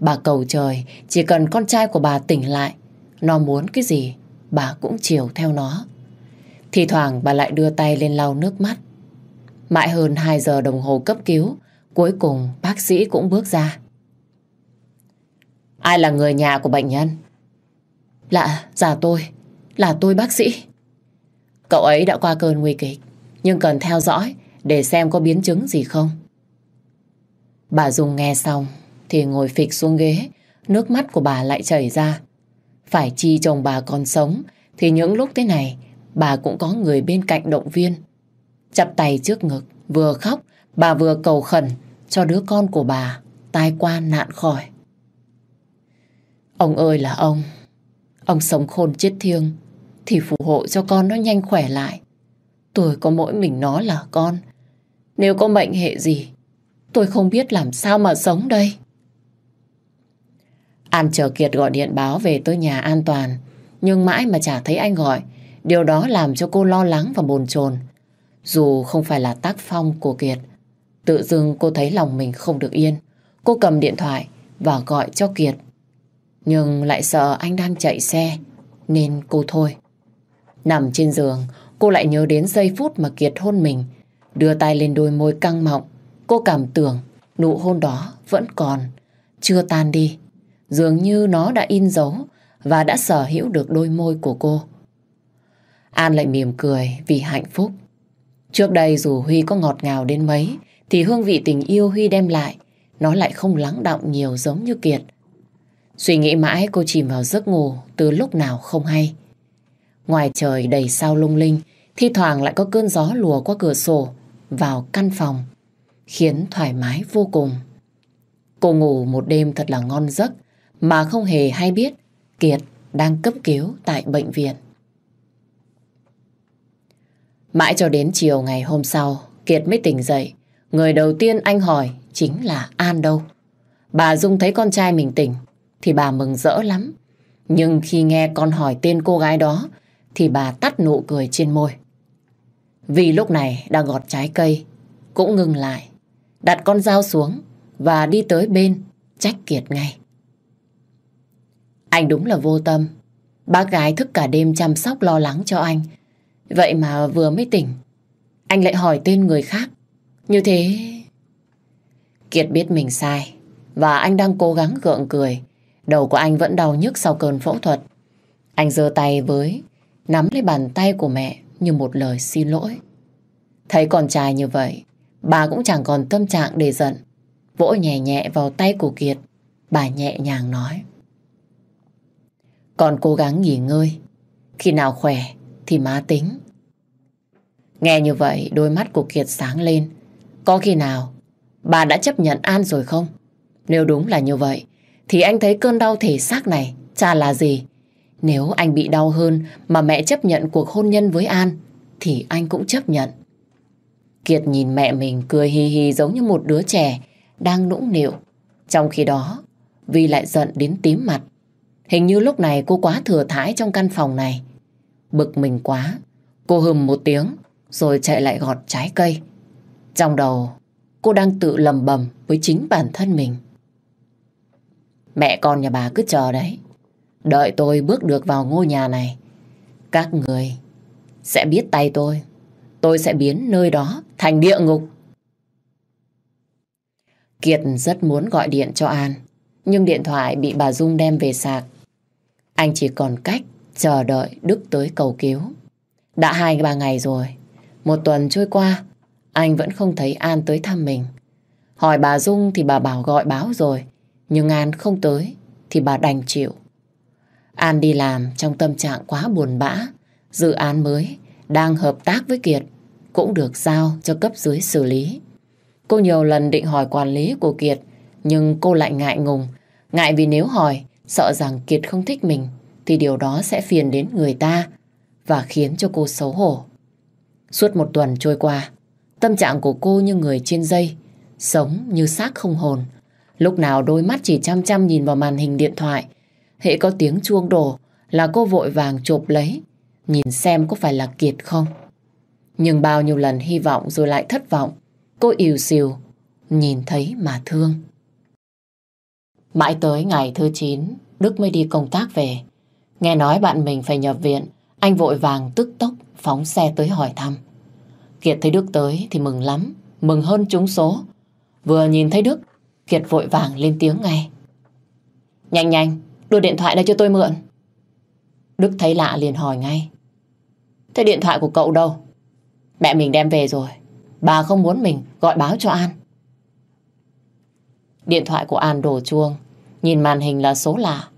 Bà cầu trời chỉ cần con trai của bà tỉnh lại, nó muốn cái gì, bà cũng chiều theo nó. Thì thoảng bà lại đưa tay lên lau nước mắt. Mãi hơn 2 giờ đồng hồ cấp cứu, cuối cùng bác sĩ cũng bước ra. Ai là người nhà của bệnh nhân? Lạ, già tôi, là tôi bác sĩ. Cậu ấy đã qua cơn nguy kịch, nhưng cần theo dõi để xem có biến chứng gì không. Bà Dung nghe xong thì ngồi phịch xuống ghế, nước mắt của bà lại chảy ra. Phải chi chồng bà còn sống thì những lúc thế này bà cũng có người bên cạnh động viên. Chặt tay trước ngực, vừa khóc, bà vừa cầu khẩn cho đứa con của bà tai qua nạn khỏi. Ông ơi là ông, ông sống khôn chết thiêng thì phù hộ cho con nó nhanh khỏe lại. Tôi có mỗi mình nó là con. Nếu có mệnh hệ gì, tôi không biết làm sao mà sống đây. An chờ Kiệt gọi điện báo về tới nhà an toàn, nhưng mãi mà chả thấy anh gọi. Điều đó làm cho cô lo lắng và bồn chồn. Dù không phải là tác phong của Kiệt, tự dưng cô thấy lòng mình không được yên. Cô cầm điện thoại và gọi cho Kiệt. Nhưng lại sợ anh đang chạy xe, nên cô thôi. Nằm trên giường, cô lại nhớ đến giây phút mà Kiệt hôn mình. Đưa tay lên đôi môi căng mọng, cô cảm tưởng nụ hôn đó vẫn còn, chưa tan đi. Dường như nó đã in dấu và đã sở hữu được đôi môi của cô. An lại mỉm cười vì hạnh phúc. Trước đây dù Huy có ngọt ngào đến mấy, thì hương vị tình yêu Huy đem lại, nó lại không lắng động nhiều giống như Kiệt. Suy nghĩ mãi cô chìm vào giấc ngủ từ lúc nào không hay. Ngoài trời đầy sao lung linh, thi thoảng lại có cơn gió lùa qua cửa sổ vào căn phòng, khiến thoải mái vô cùng. Cô ngủ một đêm thật là ngon giấc, mà không hề hay biết Kiệt đang cấp cứu tại bệnh viện. Mãi cho đến chiều ngày hôm sau, Kiệt mới tỉnh dậy. Người đầu tiên anh hỏi chính là An đâu. Bà Dung thấy con trai mình tỉnh, thì bà mừng rỡ lắm. Nhưng khi nghe con hỏi tên cô gái đó, thì bà tắt nụ cười trên môi. Vì lúc này đang gọt trái cây, cũng ngừng lại, đặt con dao xuống và đi tới bên, trách Kiệt ngay. Anh đúng là vô tâm. Bác gái thức cả đêm chăm sóc lo lắng cho anh. Vậy mà vừa mới tỉnh, anh lại hỏi tên người khác. Như thế... Kiệt biết mình sai, và anh đang cố gắng gượng cười. Đầu của anh vẫn đau nhức sau cơn phẫu thuật. Anh giơ tay với, nắm lấy bàn tay của mẹ như một lời xin lỗi. Thấy con trai như vậy, bà cũng chẳng còn tâm trạng để giận. Vỗ nhẹ nhẹ vào tay của Kiệt, bà nhẹ nhàng nói. Con cố gắng nghỉ ngơi. Khi nào khỏe thì má tính. Nghe như vậy đôi mắt của Kiệt sáng lên. Có khi nào bà đã chấp nhận An rồi không? Nếu đúng là như vậy thì anh thấy cơn đau thể xác này chả là gì. Nếu anh bị đau hơn mà mẹ chấp nhận cuộc hôn nhân với An thì anh cũng chấp nhận. Kiệt nhìn mẹ mình cười hì hì giống như một đứa trẻ đang nũng nịu. Trong khi đó, Vi lại giận đến tím mặt. Hình như lúc này cô quá thừa thãi trong căn phòng này. Bực mình quá, cô hừm một tiếng rồi chạy lại gọt trái cây. Trong đầu, cô đang tự lầm bầm với chính bản thân mình. Mẹ con nhà bà cứ chờ đấy. Đợi tôi bước được vào ngôi nhà này. Các người sẽ biết tay tôi. Tôi sẽ biến nơi đó thành địa ngục. Kiệt rất muốn gọi điện cho An. Nhưng điện thoại bị bà Dung đem về sạc. Anh chỉ còn cách chờ đợi Đức tới cầu cứu. Đã hai ba ngày rồi. Một tuần trôi qua, anh vẫn không thấy An tới thăm mình. Hỏi bà Dung thì bà bảo gọi báo rồi. Nhưng An không tới thì bà đành chịu. An đi làm trong tâm trạng quá buồn bã. Dự án mới đang hợp tác với Kiệt cũng được giao cho cấp dưới xử lý. Cô nhiều lần định hỏi quản lý của Kiệt nhưng cô lại ngại ngùng. Ngại vì nếu hỏi sợ rằng Kiệt không thích mình thì điều đó sẽ phiền đến người ta và khiến cho cô xấu hổ. Suốt một tuần trôi qua, tâm trạng của cô như người trên dây, sống như xác không hồn. Lúc nào đôi mắt chỉ chăm chăm nhìn vào màn hình điện thoại, hệ có tiếng chuông đổ là cô vội vàng chụp lấy, nhìn xem có phải là Kiệt không. Nhưng bao nhiêu lần hy vọng rồi lại thất vọng, cô ỉu xìu, nhìn thấy mà thương. Mãi tới ngày thứ 9, Đức mới đi công tác về. Nghe nói bạn mình phải nhập viện, anh vội vàng tức tốc phóng xe tới hỏi thăm. Kiệt thấy Đức tới thì mừng lắm, mừng hơn chúng số. Vừa nhìn thấy Đức, Kiệt vội vàng lên tiếng ngay. Nhanh nhanh, đưa điện thoại đây cho tôi mượn. Đức thấy lạ liền hỏi ngay. Thế điện thoại của cậu đâu? Mẹ mình đem về rồi. Bà không muốn mình gọi báo cho An. Điện thoại của An đổ chuông. Nhìn màn hình là số lạ.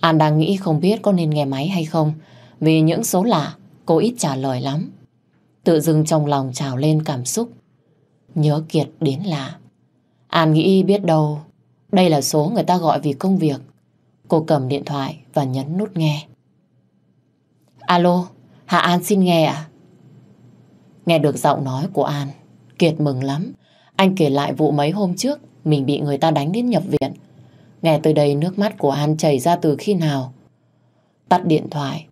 An đang nghĩ không biết có nên nghe máy hay không. Vì những số lạ, cô ít trả lời lắm. Tự dưng trong lòng trào lên cảm xúc. Nhớ Kiệt đến lạ. An nghĩ biết đâu đây là số người ta gọi vì công việc. Cô cầm điện thoại và nhấn nút nghe. Alo, Hạ An xin nghe ạ. Nghe được giọng nói của An, Kiệt mừng lắm. Anh kể lại vụ mấy hôm trước mình bị người ta đánh đến nhập viện. Nghe tới đây nước mắt của An chảy ra từ khi nào. Tắt điện thoại,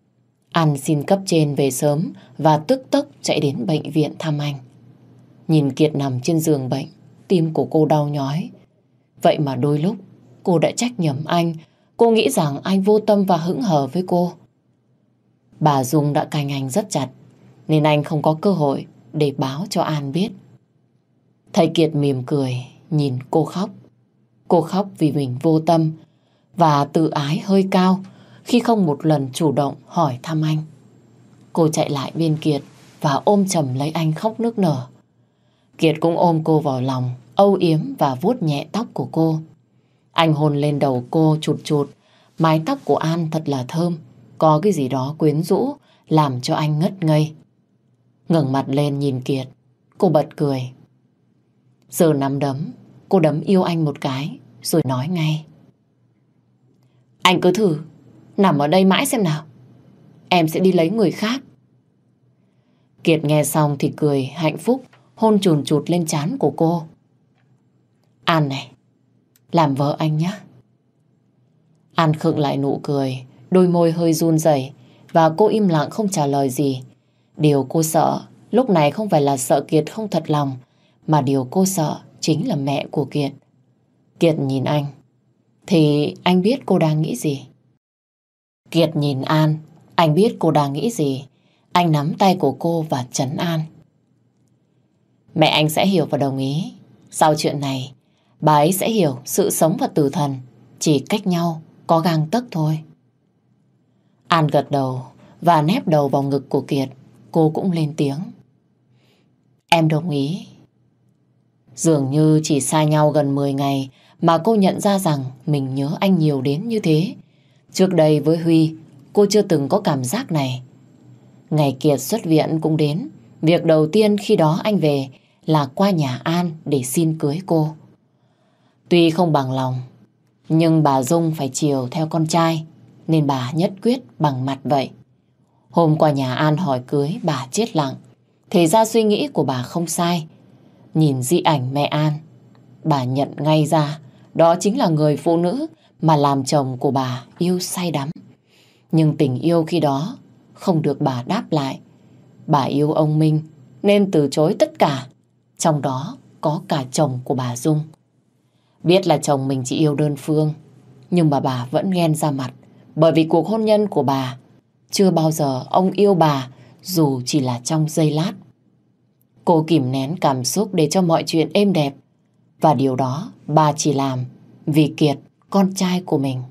An xin cấp trên về sớm và tức tốc chạy đến bệnh viện thăm anh. Nhìn Kiệt nằm trên giường bệnh, tim của cô đau nhói. Vậy mà đôi lúc cô đã trách nhầm anh. Cô nghĩ rằng anh vô tâm và hững hờ với cô. Bà Dung đã canh anh rất chặt, nên anh không có cơ hội để báo cho An biết. Thầy Kiệt mỉm cười, nhìn cô khóc. Cô khóc vì mình vô tâm và tự ái hơi cao khi không một lần chủ động hỏi thăm anh. Cô chạy lại bên Kiệt và ôm chầm lấy anh khóc nước nở. Kiệt cũng ôm cô vào lòng, âu yếm và vuốt nhẹ tóc của cô. Anh hôn lên đầu cô chụt chụt, mái tóc của An thật là thơm, có cái gì đó quyến rũ, làm cho anh ngất ngây. ngẩng mặt lên nhìn Kiệt, cô bật cười. Giờ nắm đấm, cô đấm yêu anh một cái, rồi nói ngay. Anh cứ thử, nằm ở đây mãi xem nào. Em sẽ đi lấy người khác. Kiệt nghe xong thì cười hạnh phúc, hôn chùn chụt lên trán của cô. An này, làm vợ anh nhé. An khựng lại nụ cười, đôi môi hơi run rẩy và cô im lặng không trả lời gì. Điều cô sợ lúc này không phải là sợ Kiệt không thật lòng, mà điều cô sợ chính là mẹ của Kiệt. Kiệt nhìn anh, thì anh biết cô đang nghĩ gì. Kiệt nhìn An, anh biết cô đang nghĩ gì. Anh nắm tay của cô và chấn an. Mẹ anh sẽ hiểu và đồng ý. Sau chuyện này, bà ấy sẽ hiểu sự sống và tử thần chỉ cách nhau có gang tấc thôi. An gật đầu và nép đầu vào ngực của Kiệt. Cô cũng lên tiếng. Em đồng ý. Dường như chỉ xa nhau gần 10 ngày mà cô nhận ra rằng mình nhớ anh nhiều đến như thế. Trước đây với Huy, cô chưa từng có cảm giác này. Ngày Kiệt xuất viện cũng đến. Việc đầu tiên khi đó anh về là qua nhà An để xin cưới cô. Tuy không bằng lòng, nhưng bà Dung phải chiều theo con trai, nên bà nhất quyết bằng mặt vậy. Hôm qua nhà An hỏi cưới, bà chết lặng. Thì ra suy nghĩ của bà không sai. Nhìn di ảnh mẹ An, bà nhận ngay ra đó chính là người phụ nữ mà làm chồng của bà yêu say đắm. Nhưng tình yêu khi đó không được bà đáp lại. Bà yêu ông Minh nên từ chối tất cả, trong đó có cả chồng của bà Dung. Biết là chồng mình chỉ yêu đơn phương, nhưng mà bà vẫn ghen ra mặt bởi vì cuộc hôn nhân của bà chưa bao giờ ông yêu bà dù chỉ là trong giây lát. Cô kìm nén cảm xúc để cho mọi chuyện êm đẹp và điều đó bà chỉ làm vì Kiệt, con trai của mình.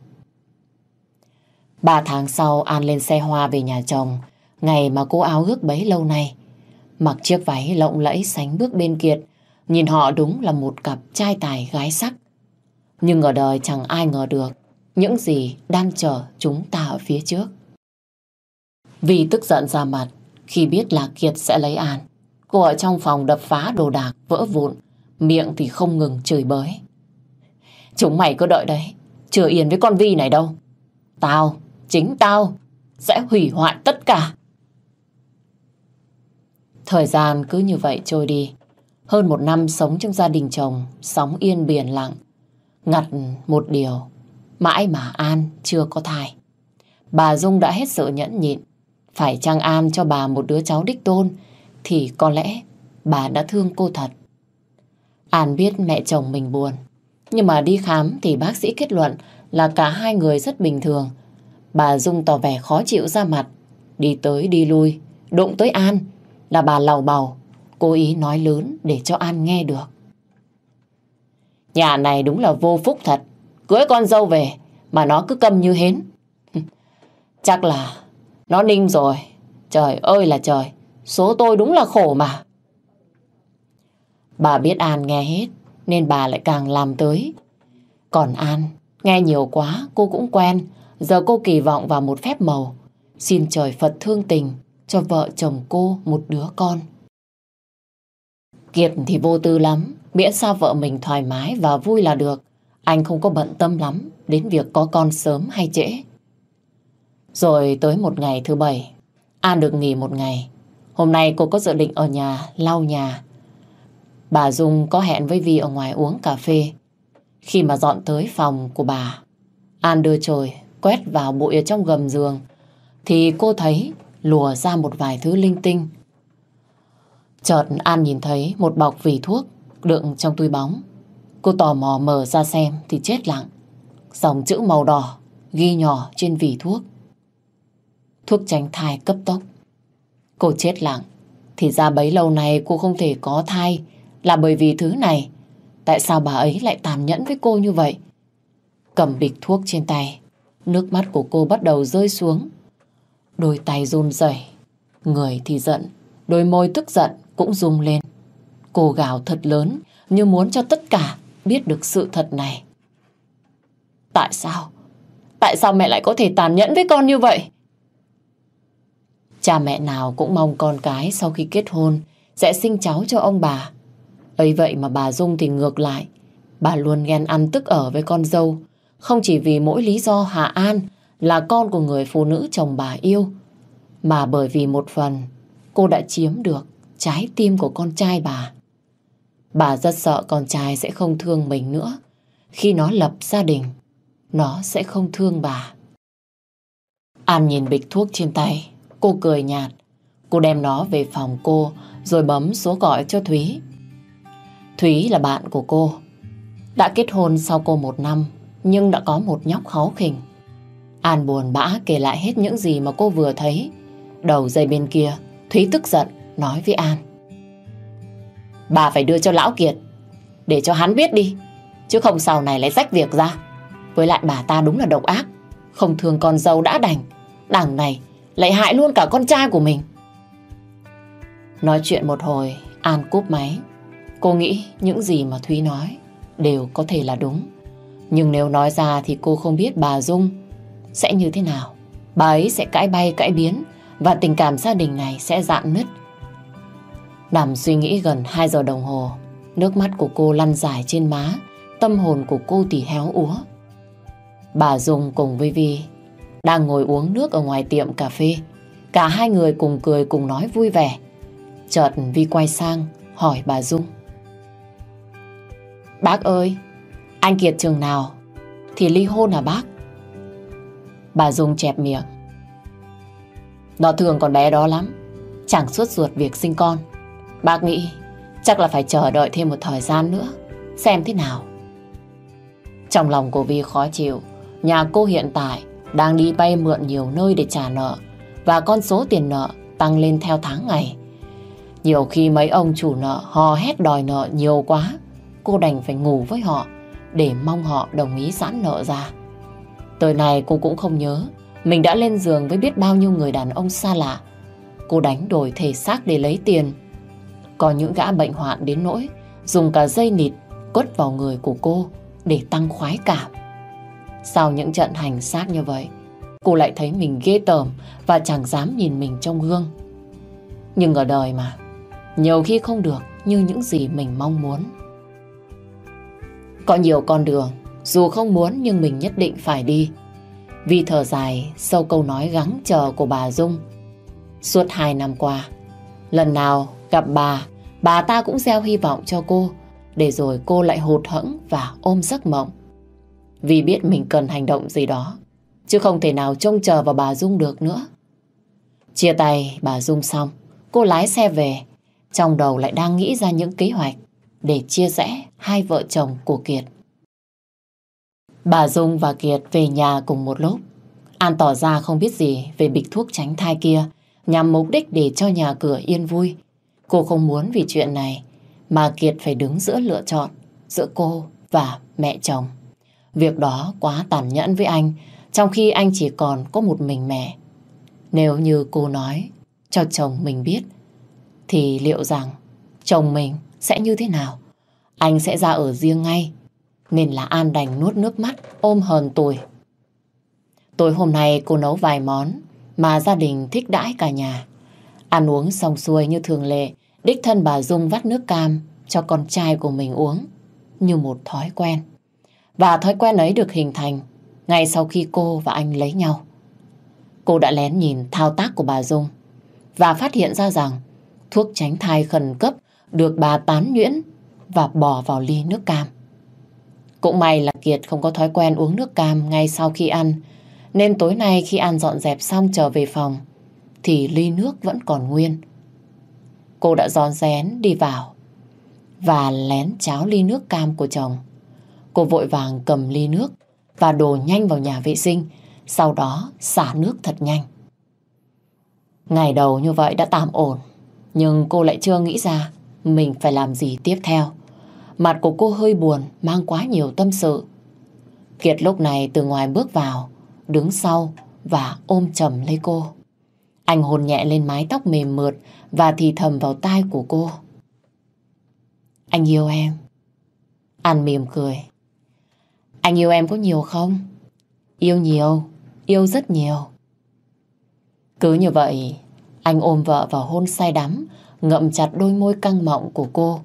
Ba tháng sau An lên xe hoa về nhà chồng, ngày mà cô áo ước bấy lâu nay. Mặc chiếc váy lộng lẫy sánh bước bên Kiệt, nhìn họ đúng là một cặp trai tài gái sắc. Nhưng ở đời chẳng ai ngờ được những gì đang chờ chúng ta ở phía trước. Vì tức giận ra mặt, khi biết là Kiệt sẽ lấy An, cô ở trong phòng đập phá đồ đạc, vỡ vụn, miệng thì không ngừng chửi bới. Chúng mày cứ đợi đấy, chưa yên với con Vi này đâu. Tao, chính tao, sẽ hủy hoại tất cả. Thời gian cứ như vậy trôi đi. Hơn một năm sống trong gia đình chồng, sóng yên biển lặng. Ngặt một điều, mãi mà An chưa có thai. Bà Dung đã hết sự nhẫn nhịn. Phải chăng An cho bà một đứa cháu đích tôn, thì có lẽ bà đã thương cô thật. An biết mẹ chồng mình buồn, nhưng mà đi khám thì bác sĩ kết luận là cả hai người rất bình thường. Bà Dung tỏ vẻ khó chịu ra mặt, đi tới đi lui, đụng tới An là bà lầu bầu, cố ý nói lớn để cho An nghe được. Nhà này đúng là vô phúc thật, cưới con dâu về mà nó cứ câm như hến. [laughs] Chắc là Nó ninh rồi. Trời ơi là trời. Số tôi đúng là khổ mà. Bà biết An nghe hết, nên bà lại càng làm tới. Còn An, nghe nhiều quá, cô cũng quen. Giờ cô kỳ vọng vào một phép màu. Xin trời Phật thương tình cho vợ chồng cô một đứa con. Kiệt thì vô tư lắm, miễn sao vợ mình thoải mái và vui là được. Anh không có bận tâm lắm đến việc có con sớm hay trễ. Rồi tới một ngày thứ bảy, An được nghỉ một ngày. Hôm nay cô có dự định ở nhà, lau nhà. Bà Dung có hẹn với Vi ở ngoài uống cà phê. Khi mà dọn tới phòng của bà, An đưa chổi quét vào bụi ở trong gầm giường, thì cô thấy lùa ra một vài thứ linh tinh. Chợt An nhìn thấy một bọc vỉ thuốc đựng trong túi bóng. Cô tò mò mở ra xem thì chết lặng. Dòng chữ màu đỏ ghi nhỏ trên vỉ thuốc. Thuốc tránh thai cấp tốc. Cô chết lặng. Thì ra bấy lâu này cô không thể có thai là bởi vì thứ này. Tại sao bà ấy lại tàn nhẫn với cô như vậy? Cầm bịch thuốc trên tay. Nước mắt của cô bắt đầu rơi xuống. Đôi tay run rẩy, người thì giận, đôi môi tức giận cũng rung lên. Cô gào thật lớn như muốn cho tất cả biết được sự thật này. Tại sao? Tại sao mẹ lại có thể tàn nhẫn với con như vậy? Cha mẹ nào cũng mong con cái sau khi kết hôn sẽ sinh cháu cho ông bà. ấy vậy mà bà Dung thì ngược lại. Bà luôn ghen ăn tức ở với con dâu. Không chỉ vì mỗi lý do Hà An là con của người phụ nữ chồng bà yêu, mà bởi vì một phần cô đã chiếm được trái tim của con trai bà. Bà rất sợ con trai sẽ không thương mình nữa. Khi nó lập gia đình, nó sẽ không thương bà. An nhìn bịch thuốc trên tay, cô cười nhạt. Cô đem nó về phòng cô rồi bấm số gọi cho Thúy. Thúy là bạn của cô. Đã kết hôn sau cô một năm, nhưng đã có một nhóc kháu khỉnh. An buồn bã kể lại hết những gì mà cô vừa thấy. Đầu dây bên kia, Thúy tức giận, nói với An. Bà phải đưa cho Lão Kiệt, để cho hắn biết đi, chứ không sau này lại rách việc ra. Với lại bà ta đúng là độc ác, không thương con dâu đã đành. Đằng này lại hại luôn cả con trai của mình. Nói chuyện một hồi, An cúp máy. Cô nghĩ những gì mà Thúy nói đều có thể là đúng. Nhưng nếu nói ra thì cô không biết bà Dung sẽ như thế nào. Bà ấy sẽ cãi bay cãi biến và tình cảm gia đình này sẽ dạn nứt. Nằm suy nghĩ gần 2 giờ đồng hồ, nước mắt của cô lăn dài trên má, tâm hồn của cô thì héo úa. Bà Dung cùng với Vi đang ngồi uống nước ở ngoài tiệm cà phê. Cả hai người cùng cười cùng nói vui vẻ. Chợt Vi quay sang hỏi bà Dung. Bác ơi, anh Kiệt trường nào thì ly hôn à bác? Bà Dung chẹp miệng. Nó thường còn bé đó lắm. Chẳng suốt ruột việc sinh con. Bác nghĩ chắc là phải chờ đợi thêm một thời gian nữa. Xem thế nào. Trong lòng của Vi khó chịu. Nhà cô hiện tại đang đi vay mượn nhiều nơi để trả nợ. Và con số tiền nợ tăng lên theo tháng ngày. Nhiều khi mấy ông chủ nợ hò hét đòi nợ nhiều quá. Cô đành phải ngủ với họ để mong họ đồng ý giãn nợ ra. Tới này cô cũng không nhớ mình đã lên giường với biết bao nhiêu người đàn ông xa lạ. Cô đánh đổi thể xác để lấy tiền. Có những gã bệnh hoạn đến nỗi dùng cả dây nịt quất vào người của cô để tăng khoái cảm. Sau những trận hành xác như vậy, cô lại thấy mình ghê tởm và chẳng dám nhìn mình trong gương. Nhưng ở đời mà, nhiều khi không được như những gì mình mong muốn. Có nhiều con đường, dù không muốn nhưng mình nhất định phải đi. Vì thở dài sau câu nói gắng chờ của bà Dung. Suốt hai năm qua, lần nào gặp bà, bà ta cũng gieo hy vọng cho cô, để rồi cô lại hụt hẫng và ôm giấc mộng. Vì biết mình cần hành động gì đó, chứ không thể nào trông chờ vào bà Dung được nữa. Chia tay bà Dung xong, cô lái xe về, trong đầu lại đang nghĩ ra những kế hoạch để chia rẽ hai vợ chồng của Kiệt. Bà Dung và Kiệt về nhà cùng một lúc. An tỏ ra không biết gì về bịch thuốc tránh thai kia nhằm mục đích để cho nhà cửa yên vui. Cô không muốn vì chuyện này mà Kiệt phải đứng giữa lựa chọn giữa cô và mẹ chồng. Việc đó quá tàn nhẫn với anh trong khi anh chỉ còn có một mình mẹ. Nếu như cô nói cho chồng mình biết, thì liệu rằng chồng mình sẽ như thế nào? Anh sẽ ra ở riêng ngay, nên là An đành nuốt nước mắt, ôm hờn tuổi. Tối hôm nay cô nấu vài món mà gia đình thích đãi cả nhà. Ăn uống xong xuôi như thường lệ, đích thân bà Dung vắt nước cam cho con trai của mình uống, như một thói quen. Và thói quen ấy được hình thành ngay sau khi cô và anh lấy nhau. Cô đã lén nhìn thao tác của bà Dung và phát hiện ra rằng thuốc tránh thai khẩn cấp được bà tán nhuyễn và bỏ vào ly nước cam. Cũng may là Kiệt không có thói quen uống nước cam ngay sau khi ăn, nên tối nay khi ăn dọn dẹp xong trở về phòng, thì ly nước vẫn còn nguyên. Cô đã giòn rén đi vào và lén cháo ly nước cam của chồng. Cô vội vàng cầm ly nước và đổ nhanh vào nhà vệ sinh, sau đó xả nước thật nhanh. Ngày đầu như vậy đã tạm ổn, nhưng cô lại chưa nghĩ ra mình phải làm gì tiếp theo. Mặt của cô hơi buồn, mang quá nhiều tâm sự. Kiệt lúc này từ ngoài bước vào, đứng sau và ôm chầm lấy cô. Anh hôn nhẹ lên mái tóc mềm mượt và thì thầm vào tai của cô. Anh yêu em. An mỉm cười. Anh yêu em có nhiều không? Yêu nhiều, yêu rất nhiều. Cứ như vậy, anh ôm vợ vào hôn say đắm, ngậm chặt đôi môi căng mọng của cô.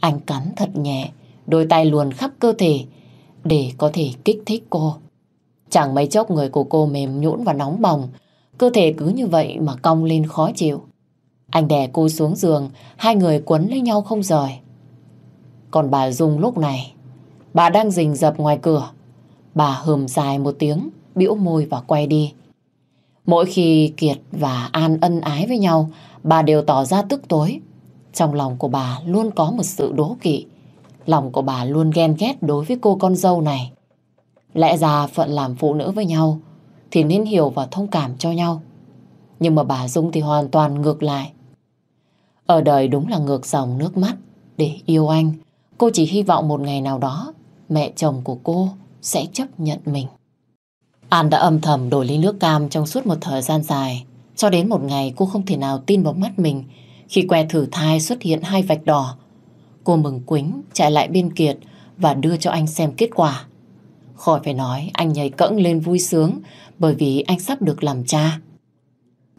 Anh cắn thật nhẹ, đôi tay luồn khắp cơ thể để có thể kích thích cô. Chẳng mấy chốc người của cô mềm nhũn và nóng bỏng, cơ thể cứ như vậy mà cong lên khó chịu. Anh đè cô xuống giường, hai người quấn lấy nhau không rời. Còn bà Dung lúc này, bà đang rình rập ngoài cửa. Bà hờm dài một tiếng, bĩu môi và quay đi. Mỗi khi Kiệt và An ân ái với nhau, bà đều tỏ ra tức tối. Trong lòng của bà luôn có một sự đố kỵ. Lòng của bà luôn ghen ghét đối với cô con dâu này. Lẽ ra phận làm phụ nữ với nhau thì nên hiểu và thông cảm cho nhau. Nhưng mà bà Dung thì hoàn toàn ngược lại. Ở đời đúng là ngược dòng nước mắt để yêu anh. Cô chỉ hy vọng một ngày nào đó mẹ chồng của cô sẽ chấp nhận mình. An đã âm thầm đổi ly nước cam trong suốt một thời gian dài. Cho đến một ngày cô không thể nào tin vào mắt mình khi que thử thai xuất hiện hai vạch đỏ. Cô mừng quính chạy lại bên Kiệt và đưa cho anh xem kết quả. Khỏi phải nói, anh nhảy cẫng lên vui sướng bởi vì anh sắp được làm cha.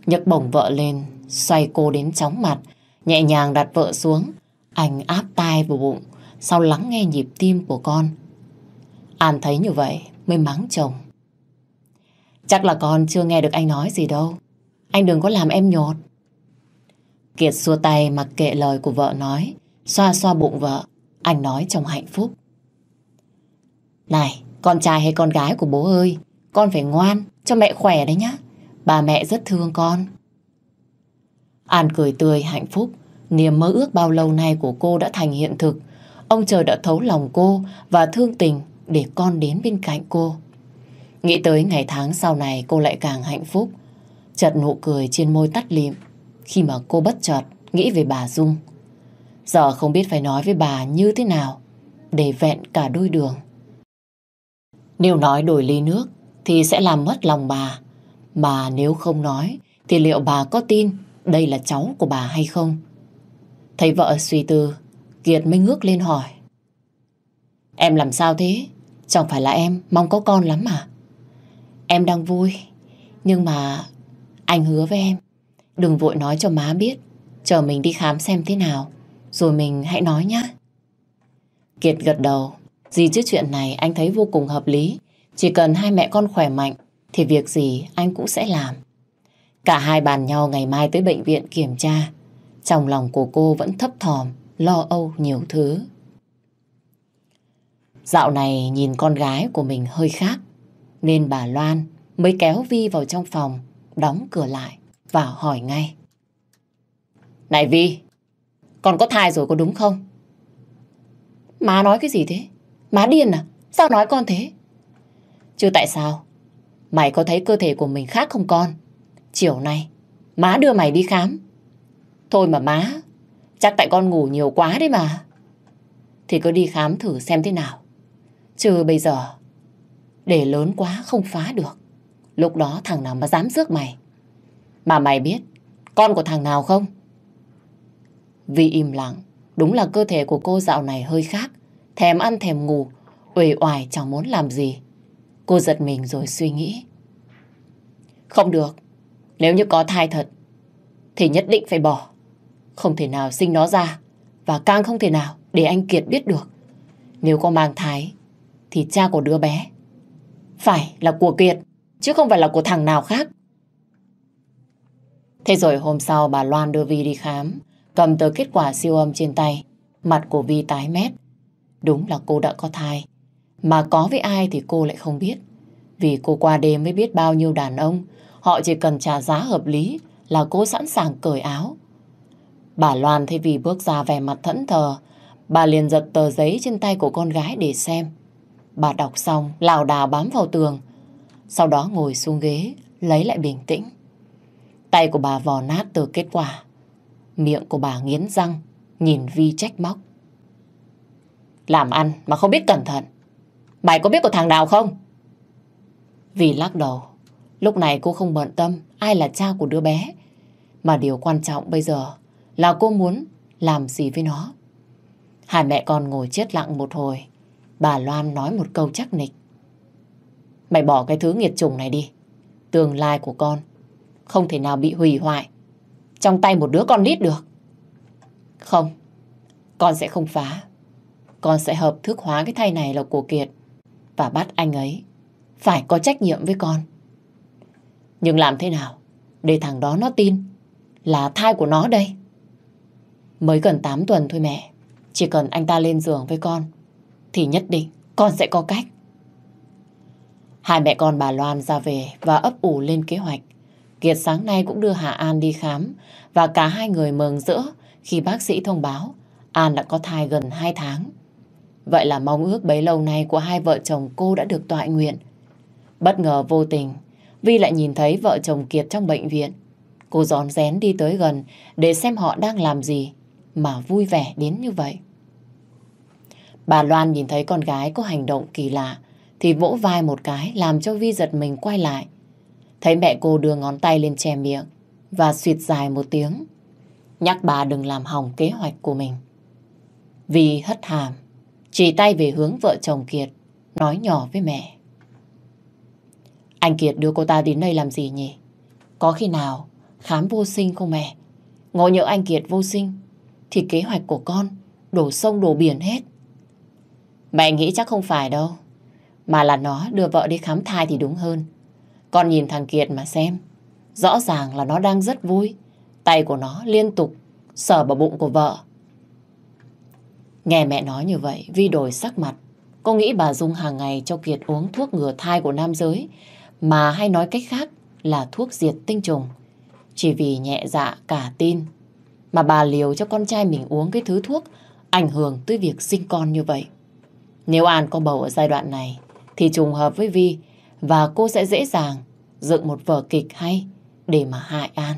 Nhấc bổng vợ lên, xoay cô đến chóng mặt, nhẹ nhàng đặt vợ xuống. Anh áp tai vào bụng, sau lắng nghe nhịp tim của con. An thấy như vậy mới mắng chồng. Chắc là con chưa nghe được anh nói gì đâu. Anh đừng có làm em nhột. Kiệt xua tay mặc kệ lời của vợ nói, xoa xoa bụng vợ. Anh nói trong hạnh phúc. Này, con trai hay con gái của bố ơi, con phải ngoan, cho mẹ khỏe đấy nhá. Bà mẹ rất thương con. An cười tươi, hạnh phúc. Niềm mơ ước bao lâu nay của cô đã thành hiện thực. Ông trời đã thấu lòng cô và thương tình để con đến bên cạnh cô. Nghĩ tới ngày tháng sau này cô lại càng hạnh phúc. Chợt nụ cười trên môi tắt lịm khi mà cô bất chợt nghĩ về bà Dung. Giờ không biết phải nói với bà như thế nào để vẹn cả đôi đường. Nếu nói đổi ly nước thì sẽ làm mất lòng bà. Mà nếu không nói thì liệu bà có tin đây là cháu của bà hay không? Thấy vợ suy tư, Kiệt mới ngước lên hỏi. Em làm sao thế? Chẳng phải là em mong có con lắm mà. Em đang vui, nhưng mà anh hứa với em, đừng vội nói cho má biết, chờ mình đi khám xem thế nào, rồi mình hãy nói nhé. Kiệt gật đầu, gì chứ chuyện này anh thấy vô cùng hợp lý, chỉ cần hai mẹ con khỏe mạnh thì việc gì anh cũng sẽ làm. Cả hai bàn nhau ngày mai tới bệnh viện kiểm tra, trong lòng của cô vẫn thấp thỏm, lo âu nhiều thứ. Dạo này nhìn con gái của mình hơi khác, nên bà Loan mới kéo Vi vào trong phòng, đóng cửa lại và hỏi ngay. Này Vi, con có thai rồi có đúng không? Má nói cái gì thế? Má điên à? Sao nói con thế? Chứ tại sao? Mày có thấy cơ thể của mình khác không con? Chiều nay, má đưa mày đi khám. Thôi mà má, chắc tại con ngủ nhiều quá đấy mà. Thì cứ đi khám thử xem thế nào. Chứ bây giờ, để lớn quá không phá được. Lúc đó thằng nào mà dám rước mày. Mà mày biết con của thằng nào không? Vì im lặng, đúng là cơ thể của cô dạo này hơi khác. Thèm ăn thèm ngủ, uể oải chẳng muốn làm gì. Cô giật mình rồi suy nghĩ. Không được, nếu như có thai thật, thì nhất định phải bỏ. Không thể nào sinh nó ra, và càng không thể nào để anh Kiệt biết được. Nếu có mang thai, thì cha của đứa bé phải là của Kiệt, chứ không phải là của thằng nào khác. Thế rồi hôm sau bà Loan đưa Vi đi khám, cầm tờ kết quả siêu âm trên tay. Mặt của Vi tái mét. Đúng là cô đã có thai. Mà có với ai thì cô lại không biết. Vì cô qua đêm mới biết bao nhiêu đàn ông, họ chỉ cần trả giá hợp lý là cô sẵn sàng cởi áo. Bà Loan thấy Vi bước ra vẻ mặt thẫn thờ, bà liền giật tờ giấy trên tay của con gái để xem. Bà đọc xong, lảo đảo bám vào tường. Sau đó ngồi xuống ghế, lấy lại bình tĩnh. Tay của bà vò nát từ kết quả. Miệng của bà nghiến răng, nhìn Vi trách móc. Làm ăn mà không biết cẩn thận. Mày có biết của thằng nào không? Vì lắc đầu, lúc này cô không bận tâm ai là cha của đứa bé. Mà điều quan trọng bây giờ là cô muốn làm gì với nó. Hai mẹ con ngồi chết lặng một hồi. Bà Loan nói một câu chắc nịch. Mày bỏ cái thứ nghiệt chủng này đi. Tương lai của con không thể nào bị hủy hoại trong tay một đứa con nít được. Không, con sẽ không phá. Con sẽ hợp thức hóa cái thay này là của Kiệt và bắt anh ấy phải có trách nhiệm với con. Nhưng làm thế nào để thằng đó nó tin là thai của nó đây? Mới gần 8 tuần thôi mẹ. Chỉ cần anh ta lên giường với con thì nhất định con sẽ có cách. Hai mẹ con bà Loan ra về và ấp ủ lên kế hoạch. Kiệt sáng nay cũng đưa Hà An đi khám và cả hai người mừng rỡ khi bác sĩ thông báo An đã có thai gần 2 tháng. Vậy là mong ước bấy lâu nay của hai vợ chồng cô đã được tọa nguyện. Bất ngờ vô tình, Vi lại nhìn thấy vợ chồng Kiệt trong bệnh viện. Cô gión rén đi tới gần để xem họ đang làm gì mà vui vẻ đến như vậy. Bà Loan nhìn thấy con gái có hành động kỳ lạ thì vỗ vai một cái làm cho Vi giật mình quay lại. Thấy mẹ cô đưa ngón tay lên che miệng và suyệt dài một tiếng. Nhắc bà đừng làm hỏng kế hoạch của mình. Vi hất hàm, chỉ tay về hướng vợ chồng Kiệt, nói nhỏ với mẹ. Anh Kiệt đưa cô ta đến đây làm gì nhỉ? Có khi nào khám vô sinh không mẹ? Ngồi nhỡ anh Kiệt vô sinh thì kế hoạch của con đổ sông đổ biển hết. Mẹ nghĩ chắc không phải đâu. Mà là nó đưa vợ đi khám thai thì đúng hơn. Con nhìn thằng Kiệt mà xem. Rõ ràng là nó đang rất vui. Tay của nó liên tục sờ vào bụng của vợ. Nghe mẹ nói như vậy, Vi đổi sắc mặt. Cô nghĩ bà Dung hàng ngày cho Kiệt uống thuốc ngừa thai của nam giới, mà hay nói cách khác là thuốc diệt tinh trùng. Chỉ vì nhẹ dạ cả tin, mà bà liều cho con trai mình uống cái thứ thuốc ảnh hưởng tới việc sinh con như vậy. Nếu An có bầu ở giai đoạn này, thì trùng hợp với Vi và cô sẽ dễ dàng dựng một vở kịch hay để mà hại An.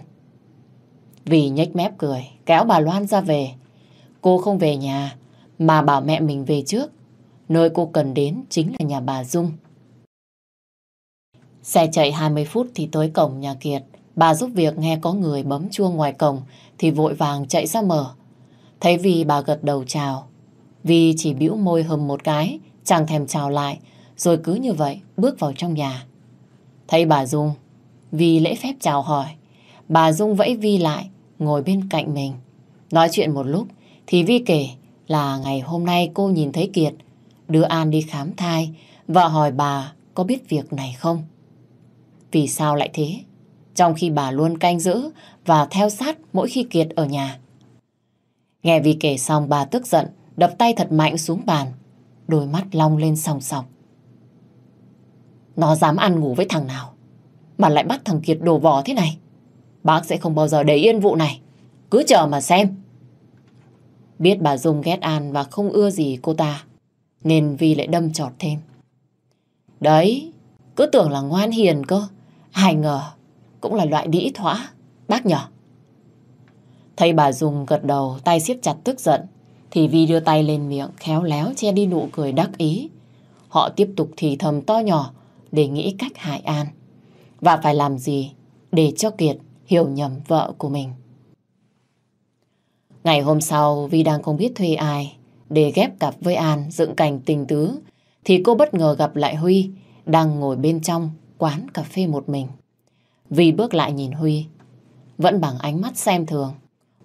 Vì nhếch mép cười, kéo bà Loan ra về. Cô không về nhà, mà bảo mẹ mình về trước. Nơi cô cần đến chính là nhà bà Dung. Xe chạy 20 phút thì tới cổng nhà Kiệt. Bà giúp việc nghe có người bấm chuông ngoài cổng thì vội vàng chạy ra mở. Thấy vì bà gật đầu chào. Vi chỉ bĩu môi hầm một cái, chẳng thèm chào lại, rồi cứ như vậy bước vào trong nhà. Thấy bà Dung, vì lễ phép chào hỏi, bà Dung vẫy Vi lại, ngồi bên cạnh mình. Nói chuyện một lúc, thì Vi kể là ngày hôm nay cô nhìn thấy Kiệt đưa An đi khám thai và hỏi bà có biết việc này không. Vì sao lại thế? Trong khi bà luôn canh giữ và theo sát mỗi khi Kiệt ở nhà. Nghe Vi kể xong bà tức giận, đập tay thật mạnh xuống bàn, đôi mắt long lên sòng sọc. Nó dám ăn ngủ với thằng nào, mà lại bắt thằng Kiệt đổ vỏ thế này. Bác sẽ không bao giờ để yên vụ này, cứ chờ mà xem. Biết bà Dung ghét An và không ưa gì cô ta, nên Vi lại đâm trọt thêm. Đấy, cứ tưởng là ngoan hiền cơ, ai ngờ cũng là loại đĩ thỏa, bác nhở? Thấy bà Dung gật đầu, tay siết chặt tức giận, thì Vi đưa tay lên miệng, khéo léo che đi nụ cười đắc ý. Họ tiếp tục thì thầm to nhỏ để nghĩ cách hại An. Và phải làm gì để cho Kiệt hiểu nhầm vợ của mình. Ngày hôm sau, Vi đang không biết thuê ai để ghép cặp với An dựng cảnh tình tứ, thì cô bất ngờ gặp lại Huy đang ngồi bên trong quán cà phê một mình. Vi bước lại nhìn Huy, vẫn bằng ánh mắt xem thường.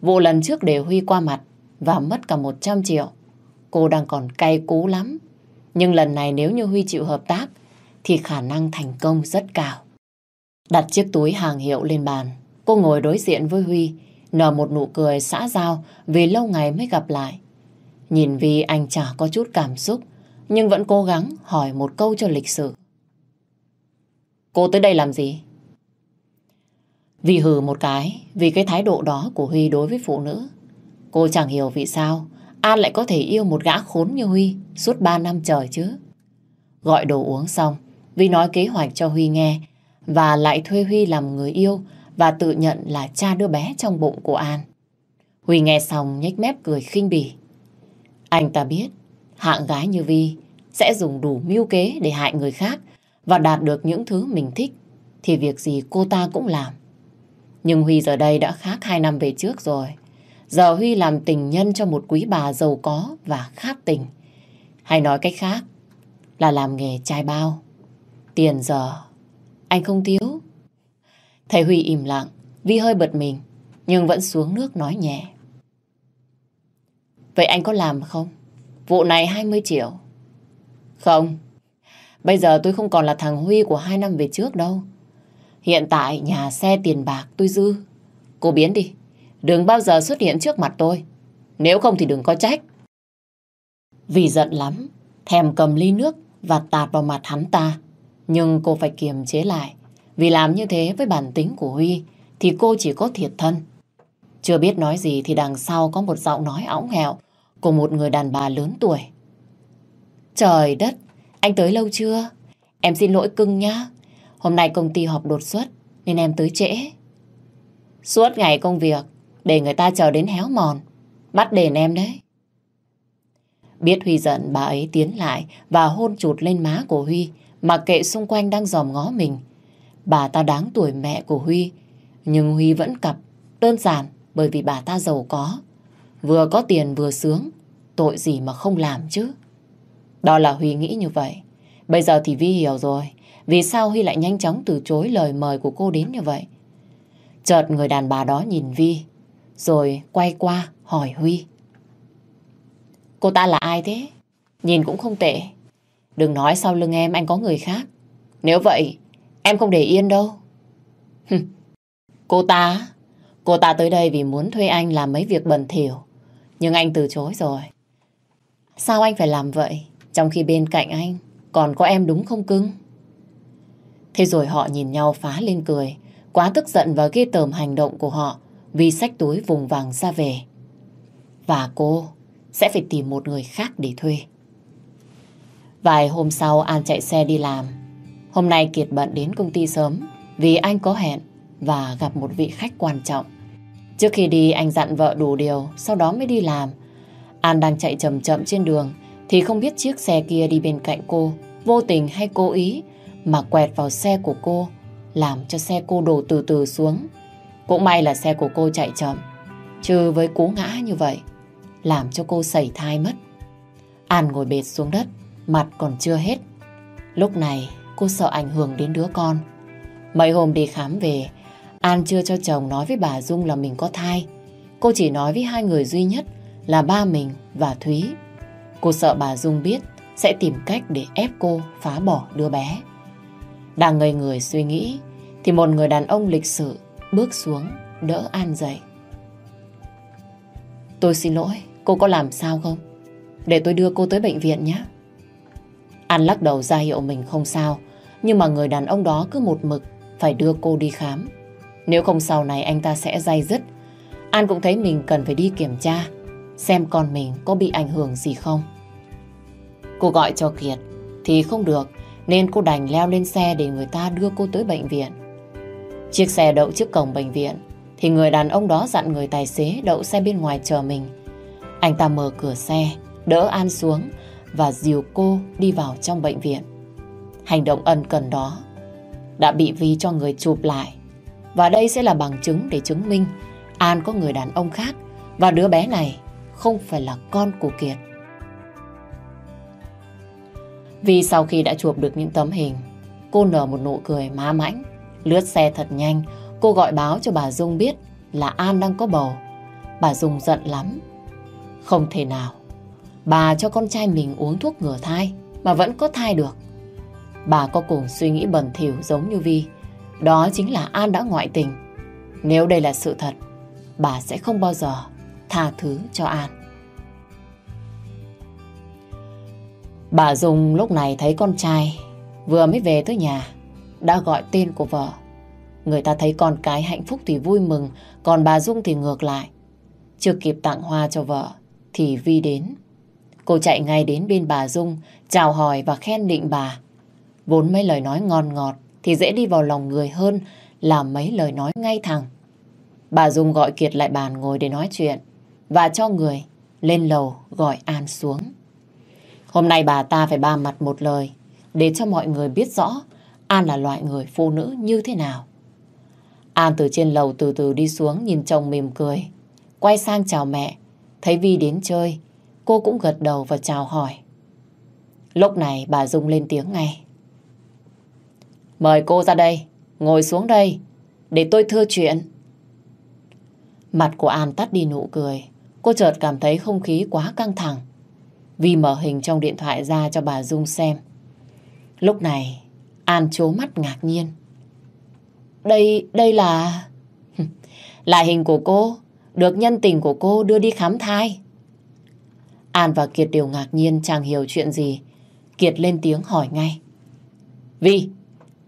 Vụ lần trước để Huy qua mặt và mất cả 100 triệu. Cô đang còn cay cú lắm. Nhưng lần này nếu như Huy chịu hợp tác thì khả năng thành công rất cao. Đặt chiếc túi hàng hiệu lên bàn, cô ngồi đối diện với Huy, nở một nụ cười xã giao vì lâu ngày mới gặp lại. Nhìn Vi anh chả có chút cảm xúc, nhưng vẫn cố gắng hỏi một câu cho lịch sự. Cô tới đây làm gì? Vì hừ một cái, vì cái thái độ đó của Huy đối với phụ nữ. Cô chẳng hiểu vì sao An lại có thể yêu một gã khốn như Huy suốt 3 năm trời chứ. Gọi đồ uống xong, Vi nói kế hoạch cho Huy nghe và lại thuê Huy làm người yêu và tự nhận là cha đứa bé trong bụng của An. Huy nghe xong nhếch mép cười khinh bỉ. Anh ta biết hạng gái như Vi sẽ dùng đủ mưu kế để hại người khác và đạt được những thứ mình thích thì việc gì cô ta cũng làm. Nhưng Huy giờ đây đã khác hai năm về trước rồi. Giờ Huy làm tình nhân cho một quý bà giàu có và khát tình. Hay nói cách khác là làm nghề trai bao. Tiền giờ anh không thiếu. Thầy Huy im lặng, Vi hơi bật mình, nhưng vẫn xuống nước nói nhẹ. Vậy anh có làm không? Vụ này 20 triệu. Không, bây giờ tôi không còn là thằng Huy của hai năm về trước đâu. Hiện tại nhà xe tiền bạc tôi dư. Cô biến đi, đừng bao giờ xuất hiện trước mặt tôi. Nếu không thì đừng có trách. Vì giận lắm, thèm cầm ly nước và tạt vào mặt hắn ta. Nhưng cô phải kiềm chế lại. Vì làm như thế với bản tính của Huy thì cô chỉ có thiệt thân. Chưa biết nói gì thì đằng sau có một giọng nói óng hẹo của một người đàn bà lớn tuổi. Trời đất, anh tới lâu chưa? Em xin lỗi cưng nhá. Hôm nay công ty họp đột xuất, nên em tới trễ. Suốt ngày công việc, để người ta chờ đến héo mòn. Bắt đền em đấy. Biết Huy giận, bà ấy tiến lại và hôn chụt lên má của Huy, mặc kệ xung quanh đang dòm ngó mình. Bà ta đáng tuổi mẹ của Huy, nhưng Huy vẫn cặp, đơn giản bởi vì bà ta giàu có. Vừa có tiền vừa sướng, tội gì mà không làm chứ. Đó là Huy nghĩ như vậy. Bây giờ thì Vi hiểu rồi vì sao Huy lại nhanh chóng từ chối lời mời của cô đến như vậy. Chợt người đàn bà đó nhìn Vi rồi quay qua hỏi Huy. Cô ta là ai thế? Nhìn cũng không tệ. Đừng nói sau lưng em anh có người khác. Nếu vậy, em không để yên đâu. [laughs] cô ta, cô ta tới đây vì muốn thuê anh làm mấy việc bẩn thỉu. Nhưng anh từ chối rồi. Sao anh phải làm vậy? Trong khi bên cạnh anh còn có em đúng không cưng? Thế rồi họ nhìn nhau phá lên cười. Quá tức giận và ghê tởm hành động của họ vì sách túi vùng vàng ra về. Và cô sẽ phải tìm một người khác để thuê. Vài hôm sau An chạy xe đi làm. Hôm nay Kiệt bận đến công ty sớm vì anh có hẹn và gặp một vị khách quan trọng. Trước khi đi anh dặn vợ đủ điều, sau đó mới đi làm. An đang chạy chậm chậm trên đường thì không biết chiếc xe kia đi bên cạnh cô, vô tình hay cố ý mà quẹt vào xe của cô, làm cho xe cô đổ từ từ xuống. Cũng may là xe của cô chạy chậm, chứ với cú ngã như vậy, làm cho cô sẩy thai mất. An ngồi bệt xuống đất, mặt còn chưa hết. Lúc này cô sợ ảnh hưởng đến đứa con. Mấy hôm đi khám về, An chưa cho chồng nói với bà Dung là mình có thai. Cô chỉ nói với hai người duy nhất là ba mình và Thúy. Cô sợ bà Dung biết sẽ tìm cách để ép cô phá bỏ đứa bé. Đang ngây người suy nghĩ thì một người đàn ông lịch sự bước xuống đỡ An dậy. Tôi xin lỗi, cô có làm sao không? Để tôi đưa cô tới bệnh viện nhé. An lắc đầu ra hiệu mình không sao, nhưng mà người đàn ông đó cứ một mực phải đưa cô đi khám. Nếu không sau này anh ta sẽ dây dứt. An cũng thấy mình cần phải đi kiểm tra, xem con mình có bị ảnh hưởng gì không. Cô gọi cho Kiệt thì không được, nên cô đành leo lên xe để người ta đưa cô tới bệnh viện. Chiếc xe đậu trước cổng bệnh viện thì người đàn ông đó dặn người tài xế đậu xe bên ngoài chờ mình. Anh ta mở cửa xe, đỡ An xuống và dìu cô đi vào trong bệnh viện. Hành động ân cần đó đã bị Vi cho người chụp lại Và đây sẽ là bằng chứng để chứng minh An có người đàn ông khác và đứa bé này không phải là con của Kiệt. Vì sau khi đã chụp được những tấm hình, cô nở một nụ cười má mãnh, lướt xe thật nhanh, cô gọi báo cho bà Dung biết là An đang có bầu. Bà Dung giận lắm. Không thể nào, bà cho con trai mình uống thuốc ngừa thai mà vẫn có thai được. Bà có cùng suy nghĩ bẩn thỉu giống như Vi. Đó chính là An đã ngoại tình. Nếu đây là sự thật, bà sẽ không bao giờ tha thứ cho An. Bà Dung lúc này thấy con trai vừa mới về tới nhà đã gọi tên của vợ. Người ta thấy con cái hạnh phúc thì vui mừng, còn bà Dung thì ngược lại. Chưa kịp tặng hoa cho vợ thì Vi đến. Cô chạy ngay đến bên bà Dung, chào hỏi và khen định bà. Vốn mấy lời nói ngon ngọt thì dễ đi vào lòng người hơn là mấy lời nói ngay thẳng. Bà Dung gọi Kiệt lại bàn ngồi để nói chuyện và cho người lên lầu gọi An xuống. Hôm nay bà ta phải ba mặt một lời để cho mọi người biết rõ An là loại người phụ nữ như thế nào. An từ trên lầu từ từ đi xuống nhìn chồng mỉm cười. Quay sang chào mẹ. Thấy Vi đến chơi, cô cũng gật đầu và chào hỏi. Lúc này bà Dung lên tiếng ngay. Mời cô ra đây, ngồi xuống đây, để tôi thưa chuyện. Mặt của An tắt đi nụ cười. Cô chợt cảm thấy không khí quá căng thẳng. Vi mở hình trong điện thoại ra cho bà Dung xem. Lúc này, An chố mắt ngạc nhiên. Đây, đây là... [laughs] là hình của cô, được nhân tình của cô đưa đi khám thai. An và Kiệt đều ngạc nhiên chẳng hiểu chuyện gì. Kiệt lên tiếng hỏi ngay. Vi,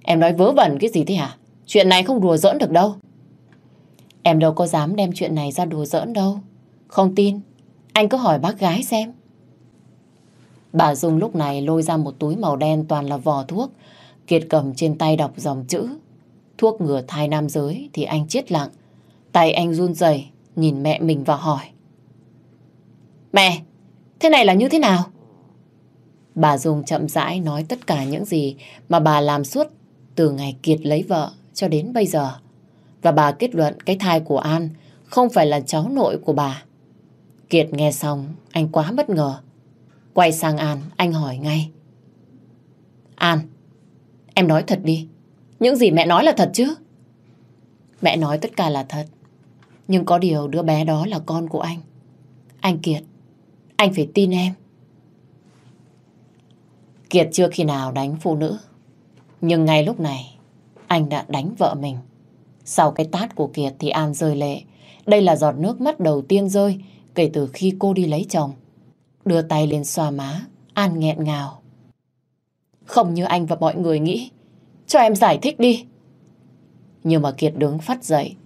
em nói vớ vẩn cái gì thế hả? Chuyện này không đùa giỡn được đâu. Em đâu có dám đem chuyện này ra đùa giỡn đâu. Không tin, anh cứ hỏi bác gái xem. Bà Dung lúc này lôi ra một túi màu đen toàn là vò thuốc. Kiệt cầm trên tay đọc dòng chữ. Thuốc ngừa thai nam giới thì anh chết lặng. Tay anh run rẩy nhìn mẹ mình và hỏi. Mẹ, thế này là như thế nào? Bà Dung chậm rãi nói tất cả những gì mà bà làm suốt từ ngày Kiệt lấy vợ cho đến bây giờ. Và bà kết luận cái thai của An không phải là cháu nội của bà. Kiệt nghe xong, anh quá bất ngờ. Quay sang An, anh hỏi ngay. An, em nói thật đi. Những gì mẹ nói là thật chứ? Mẹ nói tất cả là thật. Nhưng có điều đứa bé đó là con của anh. Anh Kiệt, anh phải tin em. Kiệt chưa khi nào đánh phụ nữ. Nhưng ngay lúc này, anh đã đánh vợ mình. Sau cái tát của Kiệt thì An rơi lệ. Đây là giọt nước mắt đầu tiên rơi kể từ khi cô đi lấy chồng. Đưa tay lên xoa má, An nghẹn ngào. Không như anh và mọi người nghĩ. Cho em giải thích đi. Nhưng mà Kiệt đứng phát dậy.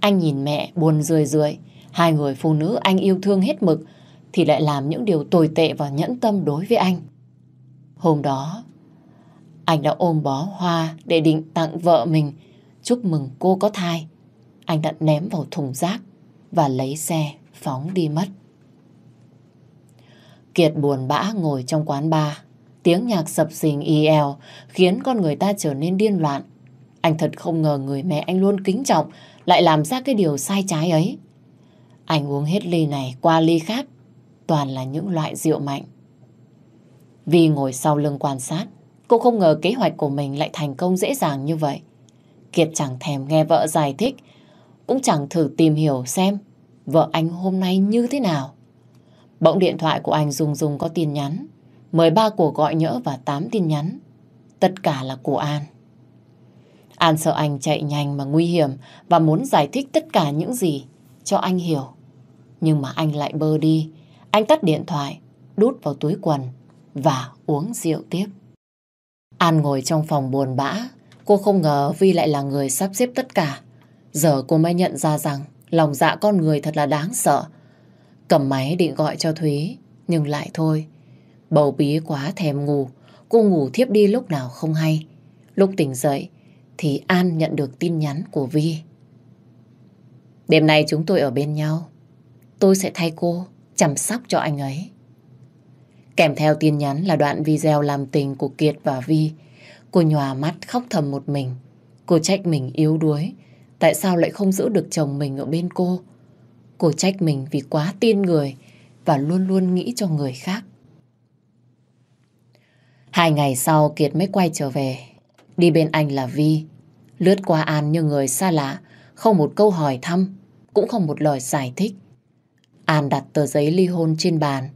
Anh nhìn mẹ buồn rười rượi. Hai người phụ nữ anh yêu thương hết mực thì lại làm những điều tồi tệ và nhẫn tâm đối với anh. Hôm đó, anh đã ôm bó hoa để định tặng vợ mình chúc mừng cô có thai. Anh đã ném vào thùng rác và lấy xe phóng đi mất. Kiệt buồn bã ngồi trong quán bar. Tiếng nhạc sập sình y eo khiến con người ta trở nên điên loạn. Anh thật không ngờ người mẹ anh luôn kính trọng lại làm ra cái điều sai trái ấy. Anh uống hết ly này qua ly khác, toàn là những loại rượu mạnh. Vì ngồi sau lưng quan sát, cô không ngờ kế hoạch của mình lại thành công dễ dàng như vậy. Kiệt chẳng thèm nghe vợ giải thích, cũng chẳng thử tìm hiểu xem vợ anh hôm nay như thế nào. Bỗng điện thoại của anh dùng dùng có tin nhắn, 13 cuộc gọi nhỡ và 8 tin nhắn. Tất cả là của An. An sợ anh chạy nhanh mà nguy hiểm và muốn giải thích tất cả những gì cho anh hiểu. Nhưng mà anh lại bơ đi. Anh tắt điện thoại, đút vào túi quần và uống rượu tiếp. An ngồi trong phòng buồn bã. Cô không ngờ Vi lại là người sắp xếp tất cả. Giờ cô mới nhận ra rằng lòng dạ con người thật là đáng sợ. Cầm máy định gọi cho Thúy, nhưng lại thôi. Bầu bí quá thèm ngủ, cô ngủ thiếp đi lúc nào không hay. Lúc tỉnh dậy thì An nhận được tin nhắn của Vi. Đêm nay chúng tôi ở bên nhau. Tôi sẽ thay cô chăm sóc cho anh ấy. Kèm theo tin nhắn là đoạn video làm tình của Kiệt và Vi. Cô nhòa mắt khóc thầm một mình. Cô trách mình yếu đuối Tại sao lại không giữ được chồng mình ở bên cô? Cô trách mình vì quá tin người và luôn luôn nghĩ cho người khác. Hai ngày sau Kiệt mới quay trở về. Đi bên anh là Vi. Lướt qua An như người xa lạ, không một câu hỏi thăm, cũng không một lời giải thích. An đặt tờ giấy ly hôn trên bàn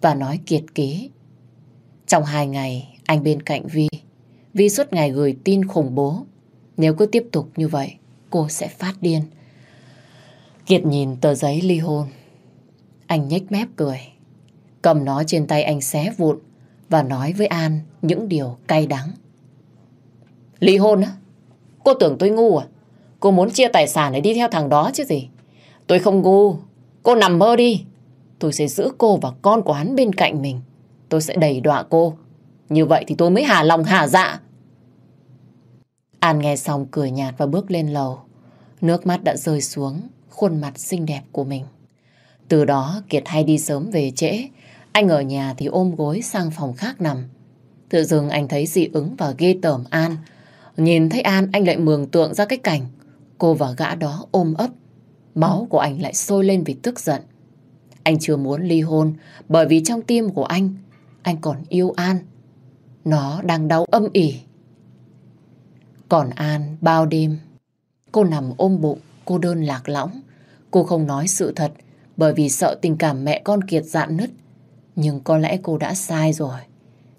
và nói Kiệt ký. Trong hai ngày, anh bên cạnh Vi. Vi suốt ngày gửi tin khủng bố. Nếu cứ tiếp tục như vậy, cô sẽ phát điên. Kiệt nhìn tờ giấy ly hôn. Anh nhếch mép cười. Cầm nó trên tay anh xé vụn và nói với An những điều cay đắng. Ly hôn á? Cô tưởng tôi ngu à? Cô muốn chia tài sản để đi theo thằng đó chứ gì? Tôi không ngu. Cô nằm mơ đi. Tôi sẽ giữ cô và con của hắn bên cạnh mình. Tôi sẽ đẩy đọa cô. Như vậy thì tôi mới hà lòng hà dạ. An nghe xong cười nhạt và bước lên lầu. Nước mắt đã rơi xuống khuôn mặt xinh đẹp của mình. Từ đó Kiệt hay đi sớm về trễ. Anh ở nhà thì ôm gối sang phòng khác nằm. Tự dưng anh thấy dị ứng và ghê tởm An. Nhìn thấy An anh lại mường tượng ra cái cảnh cô và gã đó ôm ấp. Máu của anh lại sôi lên vì tức giận. Anh chưa muốn ly hôn bởi vì trong tim của anh, anh còn yêu An. Nó đang đau âm ỉ. Còn An bao đêm, cô nằm ôm bụng, cô đơn lạc lõng. Cô không nói sự thật bởi vì sợ tình cảm mẹ con Kiệt dạn nứt. Nhưng có lẽ cô đã sai rồi.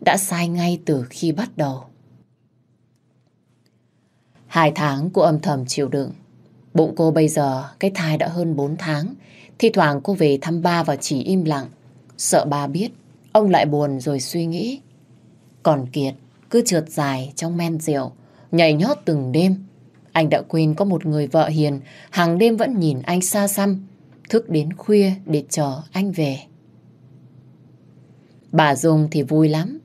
Đã sai ngay từ khi bắt đầu. Hai tháng cô âm thầm chịu đựng. Bụng cô bây giờ cái thai đã hơn bốn tháng. Thi thoảng cô về thăm ba và chỉ im lặng. Sợ ba biết, ông lại buồn rồi suy nghĩ. Còn Kiệt cứ trượt dài trong men rượu, nhảy nhót từng đêm. Anh đã quên có một người vợ hiền, hàng đêm vẫn nhìn anh xa xăm, thức đến khuya để chờ anh về. Bà Dung thì vui lắm.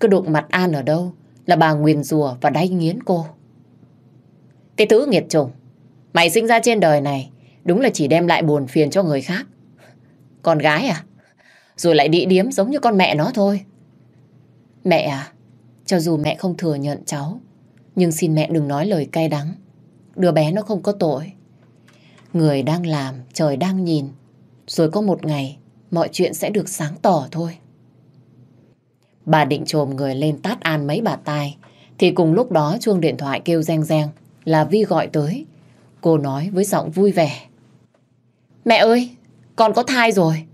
Cứ đụng mặt An ở đâu là bà nguyền rùa và đay nghiến cô. Cái thứ nghiệt chủng, mày sinh ra trên đời này đúng là chỉ đem lại buồn phiền cho người khác. Con gái à? Rồi lại đĩ điếm giống như con mẹ nó thôi. Mẹ à, cho dù mẹ không thừa nhận cháu, nhưng xin mẹ đừng nói lời cay đắng. Đứa bé nó không có tội. Người đang làm, trời đang nhìn. Rồi có một ngày, mọi chuyện sẽ được sáng tỏ thôi. Bà định trồm người lên tát an mấy bà tai. Thì cùng lúc đó chuông điện thoại kêu reng reng là Vi gọi tới. Cô nói với giọng vui vẻ. Mẹ ơi, con có thai rồi.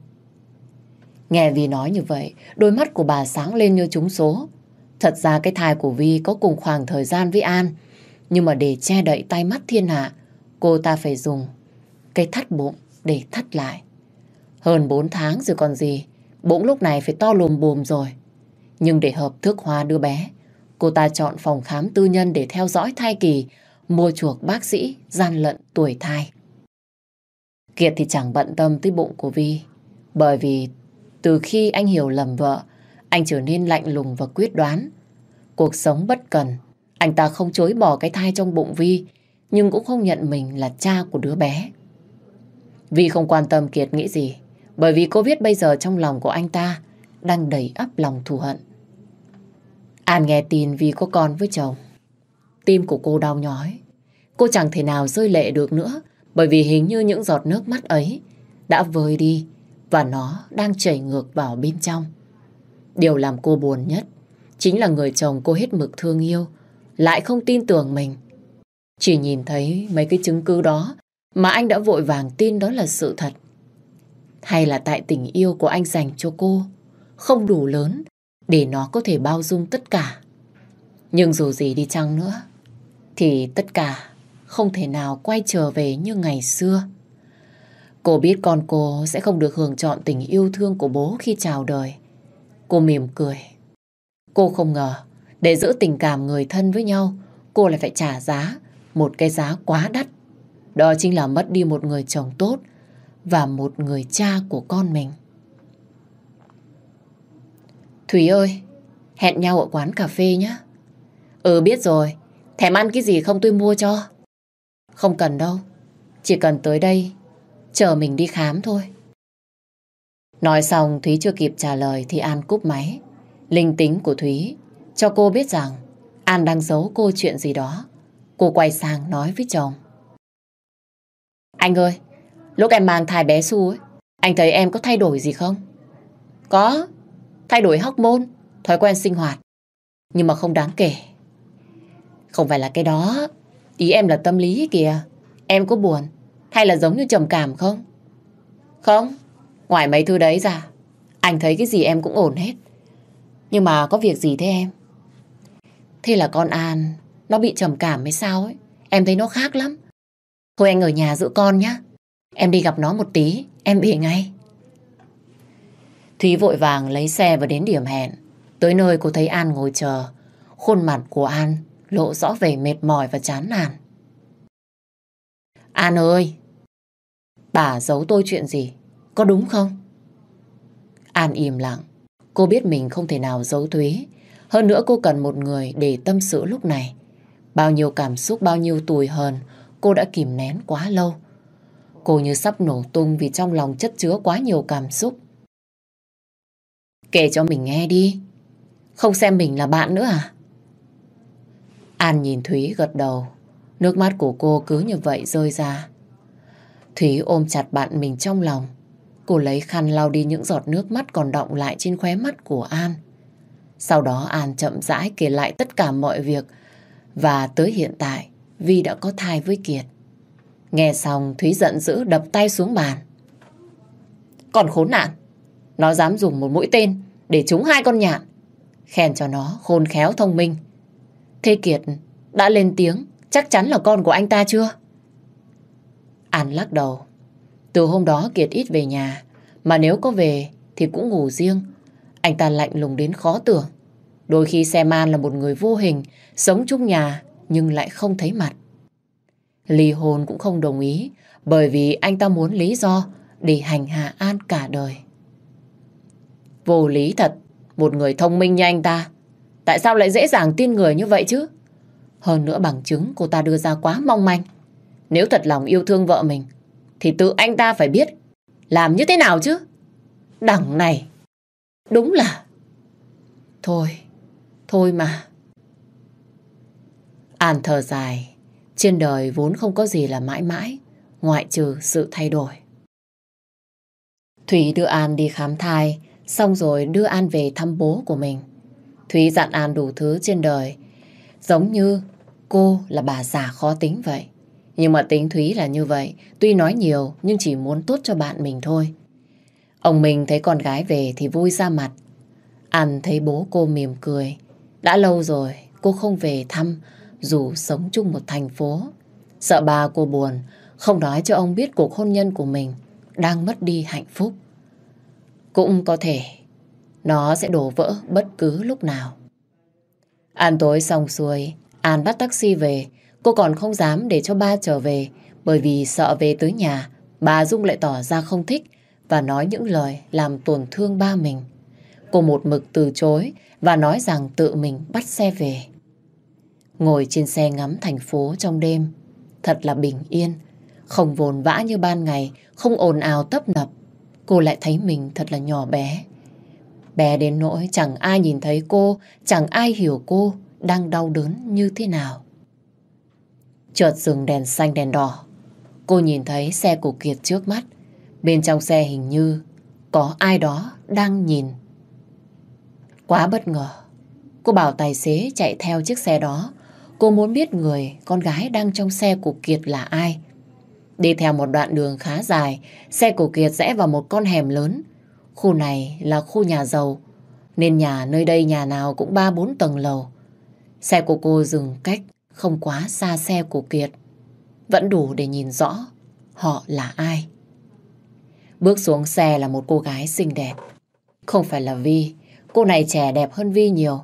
Nghe Vi nói như vậy, đôi mắt của bà sáng lên như trúng số. Thật ra cái thai của Vi có cùng khoảng thời gian với An. Nhưng mà để che đậy tay mắt thiên hạ, cô ta phải dùng cây thắt bụng để thắt lại. Hơn 4 tháng rồi còn gì, bụng lúc này phải to lùm bùm rồi. Nhưng để hợp thức hóa đứa bé, cô ta chọn phòng khám tư nhân để theo dõi thai kỳ, mua chuộc bác sĩ, gian lận tuổi thai. Kiệt thì chẳng bận tâm tới bụng của Vi, bởi vì từ khi anh hiểu lầm vợ, anh trở nên lạnh lùng và quyết đoán. Cuộc sống bất cần, anh ta không chối bỏ cái thai trong bụng Vi, nhưng cũng không nhận mình là cha của đứa bé. Vi không quan tâm Kiệt nghĩ gì, bởi vì cô biết bây giờ trong lòng của anh ta đang đầy ắp lòng thù hận. An nghe tin Vi có con với chồng. Tim của cô đau nhói. Cô chẳng thể nào rơi lệ được nữa, bởi vì hình như những giọt nước mắt ấy đã vơi đi và nó đang chảy ngược vào bên trong. Điều làm cô buồn nhất chính là người chồng cô hết mực thương yêu lại không tin tưởng mình. Chỉ nhìn thấy mấy cái chứng cứ đó mà anh đã vội vàng tin đó là sự thật. Hay là tại tình yêu của anh dành cho cô không đủ lớn để nó có thể bao dung tất cả. Nhưng dù gì đi chăng nữa thì tất cả không thể nào quay trở về như ngày xưa. Cô biết con cô sẽ không được hưởng chọn tình yêu thương của bố khi chào đời. Cô mỉm cười. Cô không ngờ, để giữ tình cảm người thân với nhau, cô lại phải trả giá, một cái giá quá đắt. Đó chính là mất đi một người chồng tốt và một người cha của con mình. Thúy ơi, hẹn nhau ở quán cà phê nhé. Ừ biết rồi, thèm ăn cái gì không tôi mua cho. Không cần đâu, chỉ cần tới đây chờ mình đi khám thôi. Nói xong Thúy chưa kịp trả lời thì An cúp máy. Linh tính của Thúy cho cô biết rằng An đang giấu cô chuyện gì đó. Cô quay sang nói với chồng. Anh ơi, lúc em mang thai bé Su ấy, anh thấy em có thay đổi gì không? Có, thay đổi hormone, thói quen sinh hoạt. Nhưng mà không đáng kể. Không phải là cái đó. Ý em là tâm lý kìa. Em có buồn hay là giống như trầm cảm không? Không, ngoài mấy thứ đấy ra, anh thấy cái gì em cũng ổn hết. Nhưng mà có việc gì thế em? Thế là con An, nó bị trầm cảm hay sao ấy? Em thấy nó khác lắm. Thôi anh ở nhà giữ con nhé. Em đi gặp nó một tí, em về ngay. Thúy vội vàng lấy xe và đến điểm hẹn. Tới nơi cô thấy An ngồi chờ. Khuôn mặt của An lộ rõ vẻ mệt mỏi và chán nản. An ơi! Bà giấu tôi chuyện gì? Có đúng không? An im lặng. Cô biết mình không thể nào giấu Thúy. Hơn nữa cô cần một người để tâm sự lúc này. Bao nhiêu cảm xúc, bao nhiêu tủi hờn cô đã kìm nén quá lâu. Cô như sắp nổ tung vì trong lòng chất chứa quá nhiều cảm xúc. Kể cho mình nghe đi. Không xem mình là bạn nữa à? An nhìn Thúy gật đầu. Nước mắt của cô cứ như vậy rơi ra. Thúy ôm chặt bạn mình trong lòng. Cô lấy khăn lau đi những giọt nước mắt còn động lại trên khóe mắt của An. Sau đó An chậm rãi kể lại tất cả mọi việc và tới hiện tại Vi đã có thai với Kiệt. Nghe xong Thúy giận dữ đập tay xuống bàn. Còn khốn nạn, nó dám dùng một mũi tên để trúng hai con nhạn. Khen cho nó khôn khéo thông minh. Thế Kiệt đã lên tiếng chắc chắn là con của anh ta chưa? An lắc đầu. Từ hôm đó Kiệt ít về nhà, mà nếu có về thì cũng ngủ riêng. Anh ta lạnh lùng đến khó tưởng. Đôi khi xe man là một người vô hình, sống chung nhà nhưng lại không thấy mặt. Ly hôn cũng không đồng ý bởi vì anh ta muốn lý do để hành hạ An cả đời. Vô lý thật, một người thông minh như anh ta. Tại sao lại dễ dàng tin người như vậy chứ? Hơn nữa bằng chứng cô ta đưa ra quá mong manh. Nếu thật lòng yêu thương vợ mình, thì tự anh ta phải biết làm như thế nào chứ. Đằng này, đúng là... Thôi, thôi mà. An thở dài, trên đời vốn không có gì là mãi mãi, ngoại trừ sự thay đổi. Thủy đưa An đi khám thai, xong rồi đưa An về thăm bố của mình. Thúy dặn An đủ thứ trên đời, giống như cô là bà già khó tính vậy. Nhưng mà tính Thúy là như vậy, tuy nói nhiều nhưng chỉ muốn tốt cho bạn mình thôi. Ông mình thấy con gái về thì vui ra mặt. An thấy bố cô mỉm cười. Đã lâu rồi cô không về thăm dù sống chung một thành phố. Sợ bà cô buồn, không nói cho ông biết cuộc hôn nhân của mình đang mất đi hạnh phúc. Cũng có thể nó sẽ đổ vỡ bất cứ lúc nào. Ăn tối xong xuôi, An bắt taxi về. Cô còn không dám để cho ba trở về bởi vì sợ về tới nhà bà Dung lại tỏ ra không thích và nói những lời làm tổn thương ba mình. Cô một mực từ chối và nói rằng tự mình bắt xe về. Ngồi trên xe ngắm thành phố trong đêm, thật là bình yên, không vồn vã như ban ngày, không ồn ào tấp nập. Cô lại thấy mình thật là nhỏ bé. Bé đến nỗi chẳng ai nhìn thấy cô, chẳng ai hiểu cô đang đau đớn như thế nào. Chợt dừng đèn xanh đèn đỏ. Cô nhìn thấy xe của Kiệt trước mắt. Bên trong xe hình như có ai đó đang nhìn. Quá bất ngờ. Cô bảo tài xế chạy theo chiếc xe đó Cô muốn biết người con gái đang trong xe của Kiệt là ai. Đi theo một đoạn đường khá dài, xe của Kiệt rẽ vào một con hẻm lớn. Khu này là khu nhà giàu, nên nhà nơi đây nhà nào cũng 3-4 tầng lầu. Xe của cô dừng cách không quá xa xe của Kiệt. Vẫn đủ để nhìn rõ họ là ai. Bước xuống xe là một cô gái xinh đẹp. Không phải là Vi, cô này trẻ đẹp hơn Vi nhiều.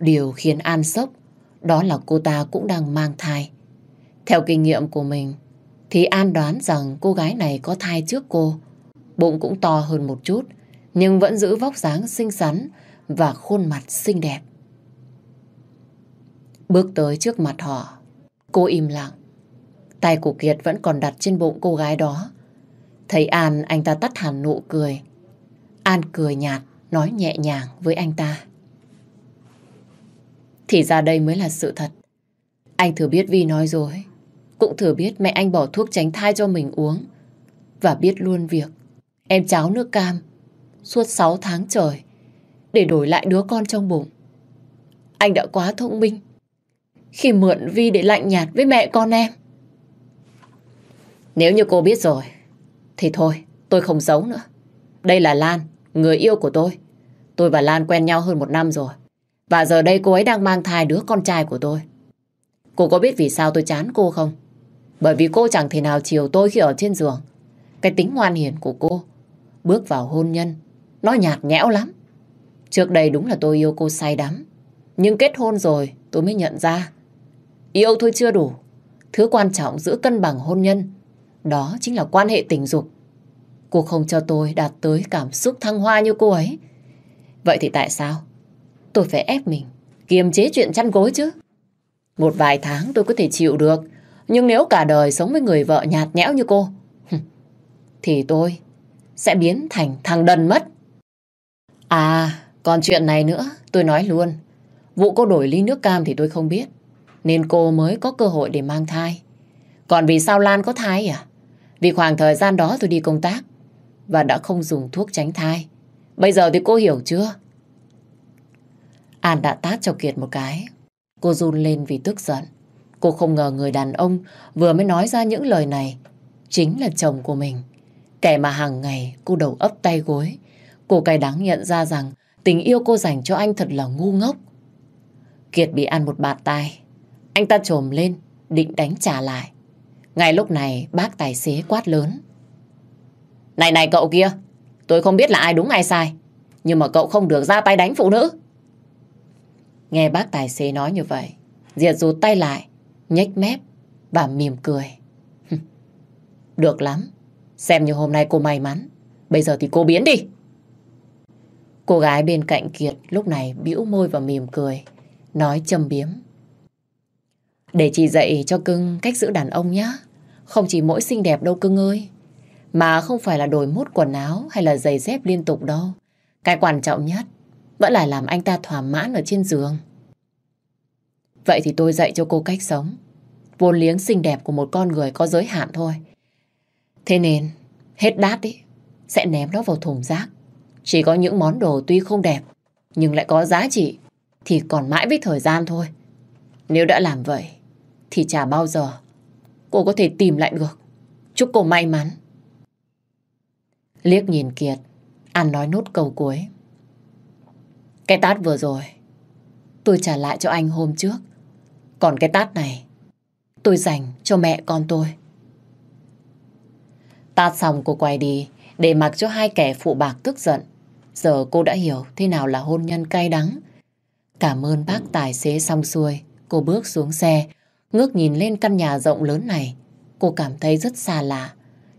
Điều khiến An sốc đó là cô ta cũng đang mang thai. Theo kinh nghiệm của mình, thì An đoán rằng cô gái này có thai trước cô. Bụng cũng to hơn một chút, nhưng vẫn giữ vóc dáng xinh xắn và khuôn mặt xinh đẹp. Bước tới trước mặt họ, cô im lặng. Tay của Kiệt vẫn còn đặt trên bụng cô gái đó. Thấy An, anh ta tắt hẳn nụ cười. An cười nhạt, nói nhẹ nhàng với anh ta. Thì ra đây mới là sự thật. Anh thừa biết Vi nói dối. cũng thừa biết mẹ anh bỏ thuốc tránh thai cho mình uống. Và biết luôn việc em cháo nước cam suốt 6 tháng trời để đổi lại đứa con trong bụng. Anh đã quá thông minh khi mượn Vi để lạnh nhạt với mẹ con em. Nếu như cô biết rồi, thì thôi, tôi không giấu nữa. Đây là Lan, người yêu của tôi. Tôi và Lan quen nhau hơn một năm rồi. Và giờ đây cô ấy đang mang thai đứa con trai của tôi. Cô có biết vì sao tôi chán cô không? Bởi vì cô chẳng thể nào chiều tôi khi ở trên giường. Cái tính ngoan hiền của cô, bước vào hôn nhân, nó nhạt nhẽo lắm. Trước đây đúng là tôi yêu cô say đắm. Nhưng kết hôn rồi tôi mới nhận ra. Yêu thôi chưa đủ. Thứ quan trọng giữ cân bằng hôn nhân. Đó chính là quan hệ tình dục. Cô không cho tôi đạt tới cảm xúc thăng hoa như cô ấy. Vậy thì tại sao? Tôi phải ép mình, kiềm chế chuyện chăn gối chứ. Một vài tháng tôi có thể chịu được. Nhưng nếu cả đời sống với người vợ nhạt nhẽo như cô, thì tôi sẽ biến thành thằng đần mất. À, còn chuyện này nữa, tôi nói luôn. Vụ cô đổi ly nước cam thì tôi không biết. Nên cô mới có cơ hội để mang thai. Còn vì sao Lan có thai à? Vì khoảng thời gian đó tôi đi công tác và đã không dùng thuốc tránh thai. Bây giờ thì cô hiểu chưa? An đã tát cho Kiệt một cái. Cô run lên vì tức giận. Cô không ngờ người đàn ông vừa mới nói ra những lời này chính là chồng của mình. Kẻ mà hàng ngày cô đầu ấp tay gối. Cô cay đắng nhận ra rằng tình yêu cô dành cho anh thật là ngu ngốc. Kiệt bị ăn một bạt tai. Anh ta trồm lên, định đánh trả lại. Ngay lúc này bác tài xế quát lớn. Này này cậu kia, tôi không biết là ai đúng ai sai. Nhưng mà cậu không được ra tay đánh phụ nữ. Nghe bác tài xế nói như vậy, Diệt rụt tay lại, nhếch mép và mỉm cười. Được lắm, xem như hôm nay cô may mắn. Bây giờ thì cô biến đi. Cô gái bên cạnh Kiệt lúc này bĩu môi và mỉm cười, nói châm biếm. Để chị dạy cho cưng cách giữ đàn ông nhá. Không chỉ mỗi xinh đẹp đâu cưng ơi. Mà không phải là đổi mốt quần áo hay là giày dép liên tục đâu. Cái quan trọng nhất vẫn là làm anh ta thỏa mãn ở trên giường. Vậy thì tôi dạy cho cô cách sống. Vốn liếng xinh đẹp của một con người có giới hạn thôi. Thế nên, hết đát ý, sẽ ném nó vào thùng rác. Chỉ có những món đồ tuy không đẹp, nhưng lại có giá trị, thì còn mãi với thời gian thôi. Nếu đã làm vậy, thì chả bao giờ cô có thể tìm lại được. Chúc cô may mắn. Liếc nhìn Kiệt, An nói nốt câu cuối. Cái tát vừa rồi, tôi trả lại cho anh hôm trước. Còn cái tát này, tôi dành cho mẹ con tôi. Tát xong cô quay đi, để mặc cho hai kẻ phụ bạc tức giận. Giờ cô đã hiểu thế nào là hôn nhân cay đắng. Cảm ơn bác tài xế xong xuôi, cô bước xuống xe, ngước nhìn lên căn nhà rộng lớn này. Cô cảm thấy rất xa lạ.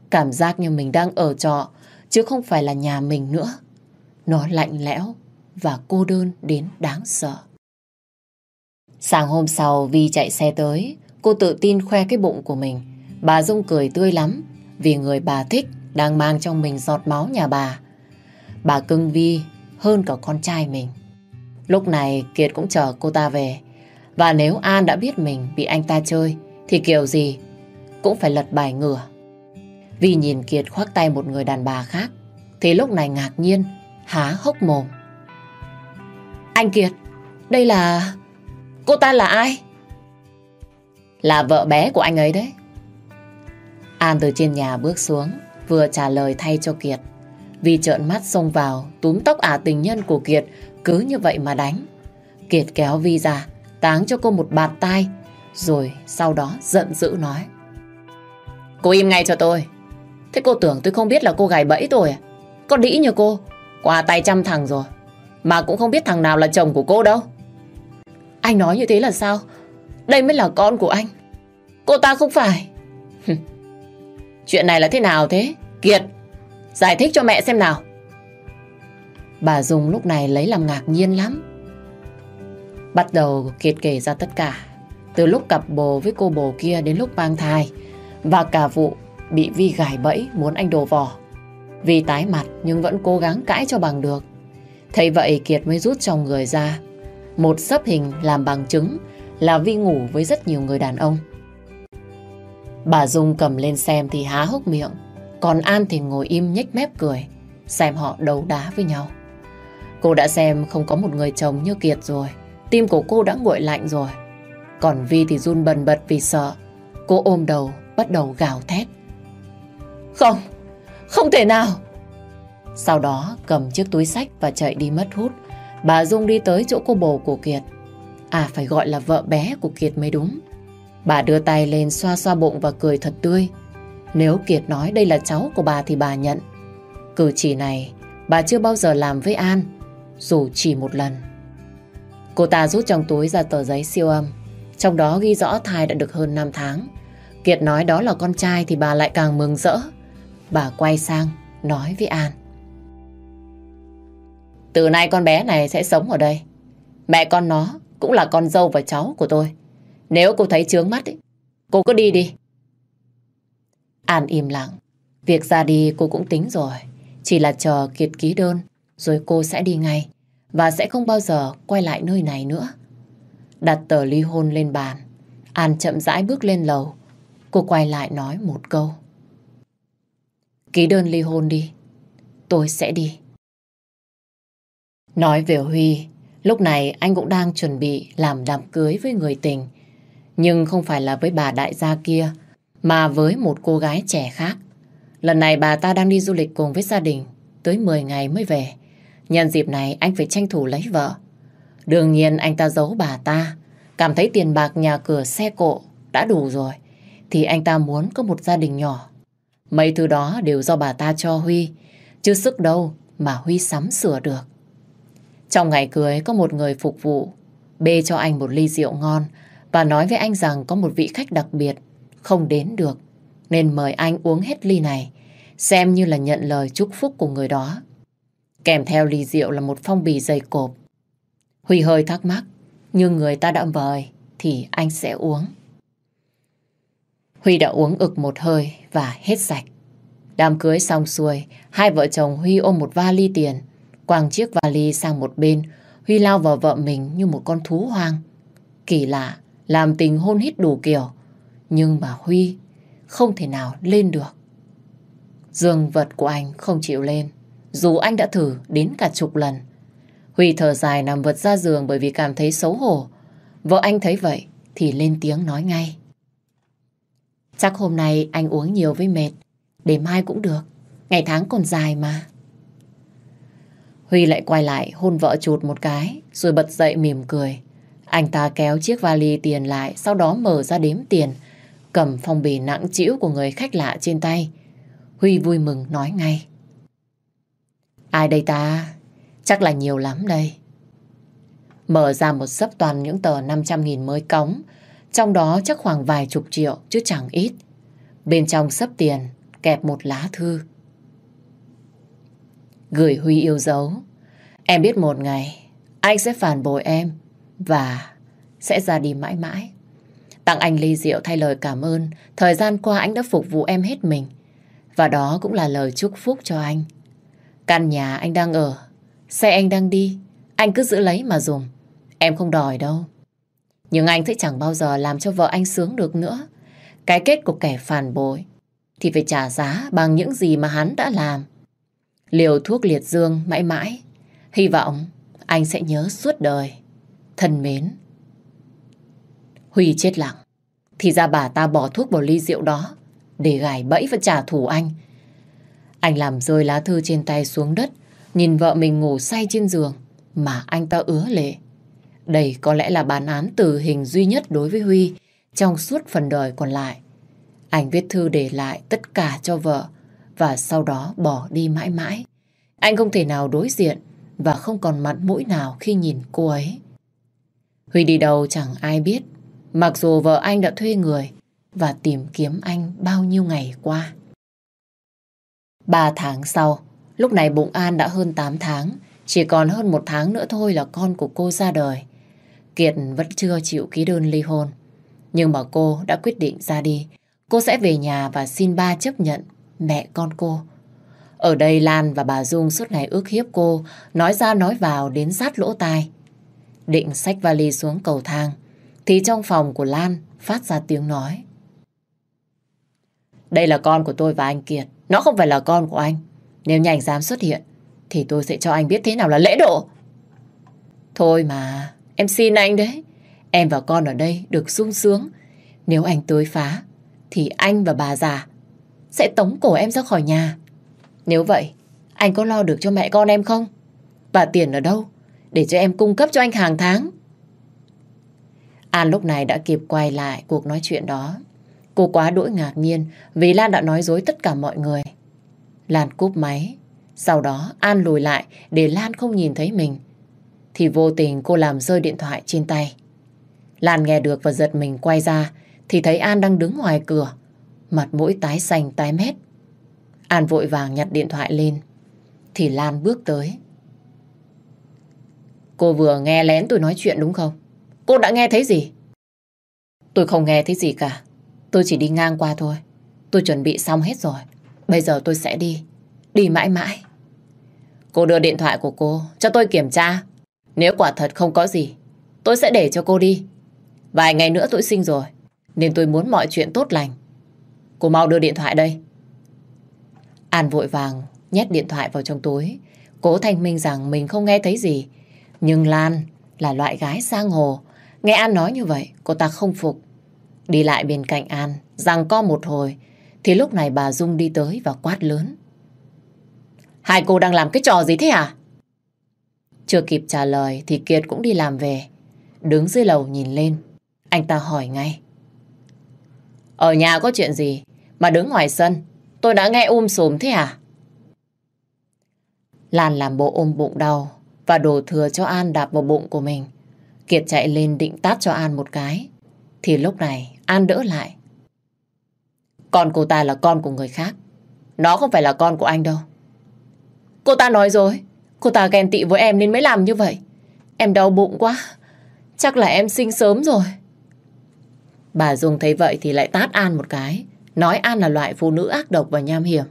Cảm giác như mình đang ở trọ, chứ không phải là nhà mình nữa. Nó lạnh lẽo và cô đơn đến đáng sợ. Sáng hôm sau Vi chạy xe tới, cô tự tin khoe cái bụng của mình. Bà Dung cười tươi lắm vì người bà thích đang mang trong mình giọt máu nhà bà. Bà cưng Vi hơn cả con trai mình. Lúc này Kiệt cũng chờ cô ta về. Và nếu An đã biết mình bị anh ta chơi thì kiểu gì cũng phải lật bài ngửa. vì nhìn Kiệt khoác tay một người đàn bà khác thì lúc này ngạc nhiên há hốc mồm. Anh Kiệt, đây là... Cô ta là ai? Là vợ bé của anh ấy đấy. An từ trên nhà bước xuống, vừa trả lời thay cho Kiệt. Vì trợn mắt xông vào, túm tóc ả tình nhân của Kiệt, cứ như vậy mà đánh. Kiệt kéo Vi ra, táng cho cô một bạt tai, rồi sau đó giận dữ nói. Cô im ngay cho tôi. Thế cô tưởng tôi không biết là cô gài bẫy tôi à? Có đĩ như cô, qua tay trăm thằng rồi. Mà cũng không biết thằng nào là chồng của cô đâu. Anh nói như thế là sao? Đây mới là con của anh. Cô ta không phải. Chuyện này là thế nào thế? Kiệt, giải thích cho mẹ xem nào. Bà Dung lúc này lấy làm ngạc nhiên lắm. Bắt đầu Kiệt kể ra tất cả. Từ lúc cặp bồ với cô bồ kia đến lúc mang thai. Và cả vụ bị Vi gài bẫy muốn anh đổ vỏ. Vì tái mặt nhưng vẫn cố gắng cãi cho bằng được. Thấy vậy Kiệt mới rút trong người ra một sấp hình làm bằng chứng là Vi ngủ với rất nhiều người đàn ông. Bà Dung cầm lên xem thì há hốc miệng, còn An thì ngồi im nhếch mép cười, xem họ đấu đá với nhau. Cô đã xem không có một người chồng như Kiệt rồi, tim của cô đã nguội lạnh rồi. Còn Vi thì run bần bật vì sợ, cô ôm đầu, bắt đầu gào thét. Không, không thể nào! Sau đó cầm chiếc túi sách và chạy đi mất hút. Bà Dung đi tới chỗ cô bồ của Kiệt. À phải gọi là vợ bé của Kiệt mới đúng. Bà đưa tay lên xoa xoa bụng và cười thật tươi. Nếu Kiệt nói đây là cháu của bà thì bà nhận. Cử chỉ này bà chưa bao giờ làm với An, dù chỉ một lần. Cô ta rút trong túi ra tờ giấy siêu âm, trong đó ghi rõ thai đã được hơn 5 tháng. Kiệt nói đó là con trai thì bà lại càng mừng rỡ. Bà quay sang nói với An. Từ nay con bé này sẽ sống ở đây. Mẹ con nó cũng là con dâu và cháu của tôi. Nếu cô thấy chướng mắt, ý, cô cứ đi đi. An im lặng. Việc ra đi cô cũng tính rồi. Chỉ là chờ Kiệt ký đơn, rồi cô sẽ đi ngay. Và sẽ không bao giờ quay lại nơi này nữa. Đặt tờ ly hôn lên bàn. An chậm rãi bước lên lầu. Cô quay lại nói một câu. Ký đơn ly hôn đi. Tôi sẽ đi. Nói về Huy, lúc này anh cũng đang chuẩn bị làm đám cưới với người tình. Nhưng không phải là với bà đại gia kia, mà với một cô gái trẻ khác. Lần này bà ta đang đi du lịch cùng với gia đình, tới 10 ngày mới về. Nhân dịp này anh phải tranh thủ lấy vợ. Đương nhiên anh ta giấu bà ta, cảm thấy tiền bạc nhà cửa xe cộ đã đủ rồi, thì anh ta muốn có một gia đình nhỏ. Mấy thứ đó đều do bà ta cho Huy, chứ sức đâu mà Huy sắm sửa được. Trong ngày cưới có một người phục vụ bê cho anh một ly rượu ngon và nói với anh rằng có một vị khách đặc biệt không đến được nên mời anh uống hết ly này xem như là nhận lời chúc phúc của người đó. Kèm theo ly rượu là một phong bì dày cộp. Huy hơi thắc mắc nhưng người ta đã mời thì anh sẽ uống. Huy đã uống ực một hơi và hết sạch. Đám cưới xong xuôi, hai vợ chồng Huy ôm một vali tiền Quàng chiếc vali sang một bên, Huy lao vào vợ mình như một con thú hoang. Kỳ lạ, làm tình hôn hít đủ kiểu. Nhưng mà Huy không thể nào lên được. Dương vật của anh không chịu lên, dù anh đã thử đến cả chục lần. Huy thở dài nằm vật ra giường bởi vì cảm thấy xấu hổ. Vợ anh thấy vậy thì lên tiếng nói ngay. Chắc hôm nay anh uống nhiều với mệt, để mai cũng được. Ngày tháng còn dài mà. Huy lại quay lại hôn vợ chụt một cái rồi bật dậy mỉm cười. Anh ta kéo chiếc vali tiền lại sau đó mở ra đếm tiền cầm phong bì nặng trĩu của người khách lạ trên tay. Huy vui mừng nói ngay. Ai đây ta? Chắc là nhiều lắm đây. Mở ra một sấp toàn những tờ 500.000 mới cống. Trong đó chắc khoảng vài chục triệu, chứ chẳng ít. Bên trong sấp tiền, kẹp một lá thư. Gửi Huy yêu dấu. Em biết một ngày, anh sẽ phản bội em và sẽ ra đi mãi mãi. Tặng anh ly rượu thay lời cảm ơn thời gian qua anh đã phục vụ em hết mình. Và đó cũng là lời chúc phúc cho anh. Căn nhà anh đang ở, xe anh đang đi, anh cứ giữ lấy mà dùng. Em không đòi đâu. Nhưng anh sẽ chẳng bao giờ làm cho vợ anh sướng được nữa. Cái kết của kẻ phản bội thì phải trả giá bằng những gì mà hắn đã làm. Liều thuốc liệt dương mãi mãi. Hy vọng anh sẽ nhớ suốt đời. Thân mến. Huy chết lặng. Thì ra bà ta bỏ thuốc vào ly rượu đó để gài bẫy và trả thù anh. Anh làm rơi lá thư trên tay xuống đất, nhìn vợ mình ngủ say trên giường mà anh ta ứa lệ. Đây có lẽ là bản án tử hình duy nhất đối với Huy trong suốt phần đời còn lại. Anh viết thư để lại tất cả cho vợ và sau đó bỏ đi mãi mãi. Anh không thể nào đối diện và không còn mặt mũi nào khi nhìn cô ấy. Huy đi đâu chẳng ai biết, mặc dù vợ anh đã thuê người và tìm kiếm anh bao nhiêu ngày qua. Ba tháng sau, lúc này bụng An đã hơn 8 tháng, chỉ còn hơn một tháng nữa thôi là con của cô ra đời. Kiệt vẫn chưa chịu ký đơn ly hôn, nhưng mà cô đã quyết định ra đi. Cô sẽ về nhà và xin ba chấp nhận mẹ con cô. Ở đây Lan và bà Dung suốt ngày ước hiếp cô, nói ra nói vào đến rát lỗ tai. Định xách vali xuống cầu thang, thì trong phòng của Lan phát ra tiếng nói. Đây là con của tôi và anh Kiệt. Nó không phải là con của anh. Nếu như anh dám xuất hiện, thì tôi sẽ cho anh biết thế nào là lễ độ. Thôi mà, em xin anh đấy. Em và con ở đây được sung sướng. Nếu anh tới phá, thì anh và bà già sẽ tống cổ em ra khỏi nhà. Nếu vậy, anh có lo được cho mẹ con em không? Và tiền ở đâu? Để cho em cung cấp cho anh hàng tháng. An lúc này đã kịp quay lại cuộc nói chuyện đó. Cô quá đỗi ngạc nhiên vì Lan đã nói dối tất cả mọi người. Lan cúp máy. Sau đó, An lùi lại để Lan không nhìn thấy mình. Thì vô tình cô làm rơi điện thoại trên tay. Lan nghe được và giật mình quay ra thì thấy An đang đứng ngoài cửa. Mặt mũi tái xanh tái mét. An vội vàng nhặt điện thoại lên. Thì Lan bước tới. Cô vừa nghe lén tôi nói chuyện đúng không? Cô đã nghe thấy gì? Tôi không nghe thấy gì cả. Tôi chỉ đi ngang qua thôi. Tôi chuẩn bị xong hết rồi. Bây giờ tôi sẽ đi. Đi mãi mãi. Cô đưa điện thoại của cô cho tôi kiểm tra. Nếu quả thật không có gì, tôi sẽ để cho cô đi. Vài ngày nữa tôi sinh rồi, nên tôi muốn mọi chuyện tốt lành. Cô mau đưa điện thoại đây. An vội vàng nhét điện thoại vào trong túi. Cố thanh minh rằng mình không nghe thấy gì. Nhưng Lan là loại gái sang hồ. Nghe An nói như vậy, cô ta không phục. Đi lại bên cạnh An, rằng co một hồi, thì lúc này bà Dung đi tới và quát lớn. Hai cô đang làm cái trò gì thế à? Chưa kịp trả lời thì Kiệt cũng đi làm về. Đứng dưới lầu nhìn lên, anh ta hỏi ngay. Ở nhà có chuyện gì mà đứng ngoài sân? Tôi đã nghe um sùm thế à? Lan làm bộ ôm bụng đau và đổ thừa cho An đạp vào bụng của mình. Kiệt chạy lên định tát cho An một cái. Thì lúc này An đỡ lại. Con cô ta là con của người khác. Nó không phải là con của anh đâu. Cô ta nói rồi. Cô ta ghen tị với em nên mới làm như vậy. Em đau bụng quá. Chắc là em sinh sớm rồi. Bà Dung thấy vậy thì lại tát An một cái. Nói An là loại phụ nữ ác độc và nham hiểm.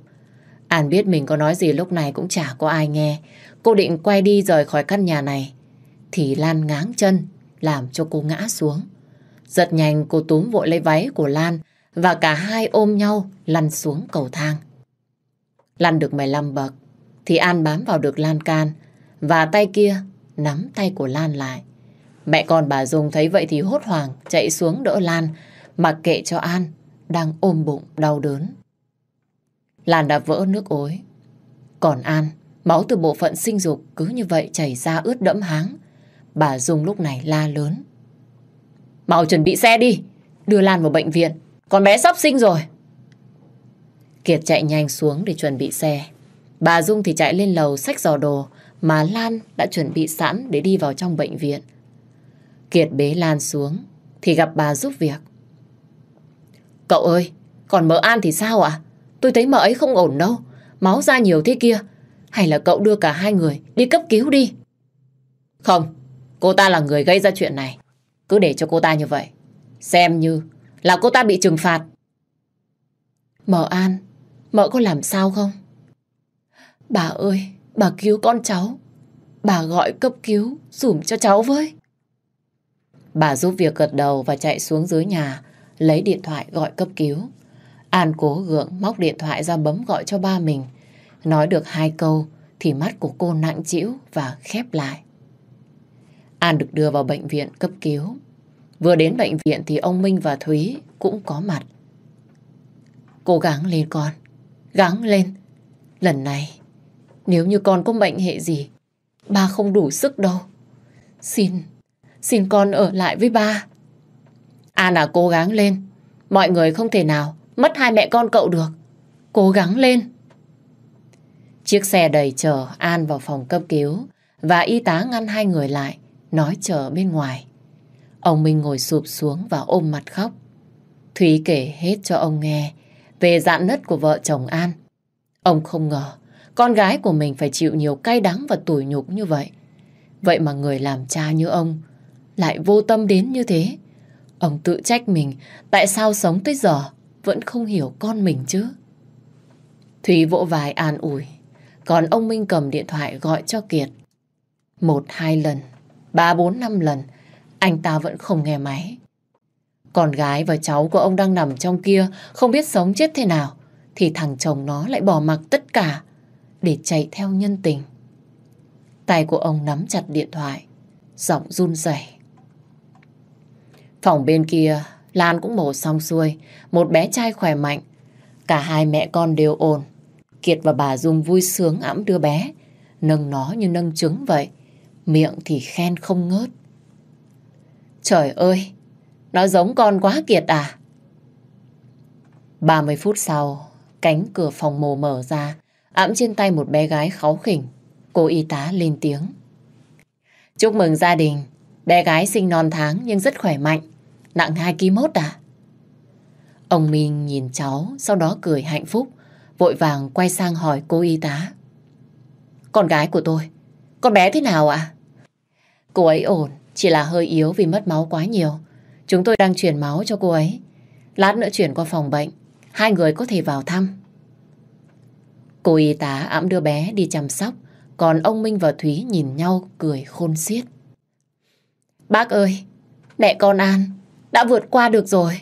An biết mình có nói gì lúc này cũng chả có ai nghe. Cô định quay đi rời khỏi căn nhà này. Thì Lan ngáng chân, làm cho cô ngã xuống. Giật nhanh cô túm vội lấy váy của Lan và cả hai ôm nhau lăn xuống cầu thang. Lăn được 15 bậc thì An bám vào được lan can và tay kia nắm tay của Lan lại. Mẹ con bà Dung thấy vậy thì hốt hoảng chạy xuống đỡ Lan mặc kệ cho An đang ôm bụng đau đớn. Lan đã vỡ nước ối. Còn An, máu từ bộ phận sinh dục cứ như vậy chảy ra ướt đẫm háng. Bà Dung lúc này la lớn. Mau chuẩn bị xe đi, đưa Lan vào bệnh viện. Con bé sắp sinh rồi. Kiệt chạy nhanh xuống để chuẩn bị xe. Bà Dung thì chạy lên lầu xách giò đồ mà Lan đã chuẩn bị sẵn để đi vào trong bệnh viện. Kiệt bế Lan xuống thì gặp bà giúp việc. Cậu ơi, còn mợ An thì sao ạ? Tôi thấy mợ ấy không ổn đâu. Máu ra nhiều thế kia. Hay là cậu đưa cả hai người đi cấp cứu đi? Không, cô ta là người gây ra chuyện này. Cứ để cho cô ta như vậy. Xem như là cô ta bị trừng phạt. Mợ An, mợ có làm sao không? Bà ơi, bà cứu con cháu. Bà gọi cấp cứu, dùm cho cháu với. Bà giúp việc gật đầu và chạy xuống dưới nhà, lấy điện thoại gọi cấp cứu. An cố gượng móc điện thoại ra bấm gọi cho ba mình. Nói được hai câu thì mắt của cô nặng trĩu và khép lại. An được đưa vào bệnh viện cấp cứu. Vừa đến bệnh viện thì ông Minh và Thúy cũng có mặt. Cố gắng lên con, gắng lên. Lần này, nếu như con có bệnh hệ gì, ba không đủ sức đâu. Xin, xin con ở lại với ba. An à cố gắng lên. Mọi người không thể nào mất hai mẹ con cậu được. Cố gắng lên. Chiếc xe đầy chở An vào phòng cấp cứu và y tá ngăn hai người lại, nói chờ bên ngoài. Ông Minh ngồi sụp xuống và ôm mặt khóc. Thúy kể hết cho ông nghe về dạn nứt của vợ chồng An. Ông không ngờ con gái của mình phải chịu nhiều cay đắng và tủi nhục như vậy. Vậy mà người làm cha như ông lại vô tâm đến như thế. Ông tự trách mình tại sao sống tới giờ vẫn không hiểu con mình chứ. Thúy vỗ vai an ủi. Còn ông Minh cầm điện thoại gọi cho Kiệt. Một, hai lần, ba, bốn, năm lần, anh ta vẫn không nghe máy. Con gái và cháu của ông đang nằm trong kia không biết sống chết thế nào thì thằng chồng nó lại bỏ mặc tất cả để chạy theo nhân tình. Tay của ông nắm chặt điện thoại, giọng run rẩy. Phòng bên kia, Lan cũng mổ xong xuôi, một bé trai khỏe mạnh. Cả hai mẹ con đều ổn. Kiệt và bà Dung vui sướng ẵm đưa bé, nâng nó như nâng trứng vậy. Miệng thì khen không ngớt. Trời ơi, nó giống con quá Kiệt à? 30 phút sau, cánh cửa phòng mổ mở ra, ẵm trên tay một bé gái kháu khỉnh. Cô y tá lên tiếng. Chúc mừng gia đình, bé gái sinh non tháng nhưng rất khỏe mạnh, nặng 2 kg mốt à? Ông Minh nhìn cháu, sau đó cười hạnh phúc, vội vàng quay sang hỏi cô y tá. Con gái của tôi, con bé thế nào ạ? Cô ấy ổn, chỉ là hơi yếu vì mất máu quá nhiều. Chúng tôi đang chuyển máu cho cô ấy. Lát nữa chuyển qua phòng bệnh, hai người có thể vào thăm. Cô y tá ẵm đưa bé đi chăm sóc, còn ông Minh và Thúy nhìn nhau cười khôn xiết. Bác ơi, mẹ con An đã vượt qua được rồi.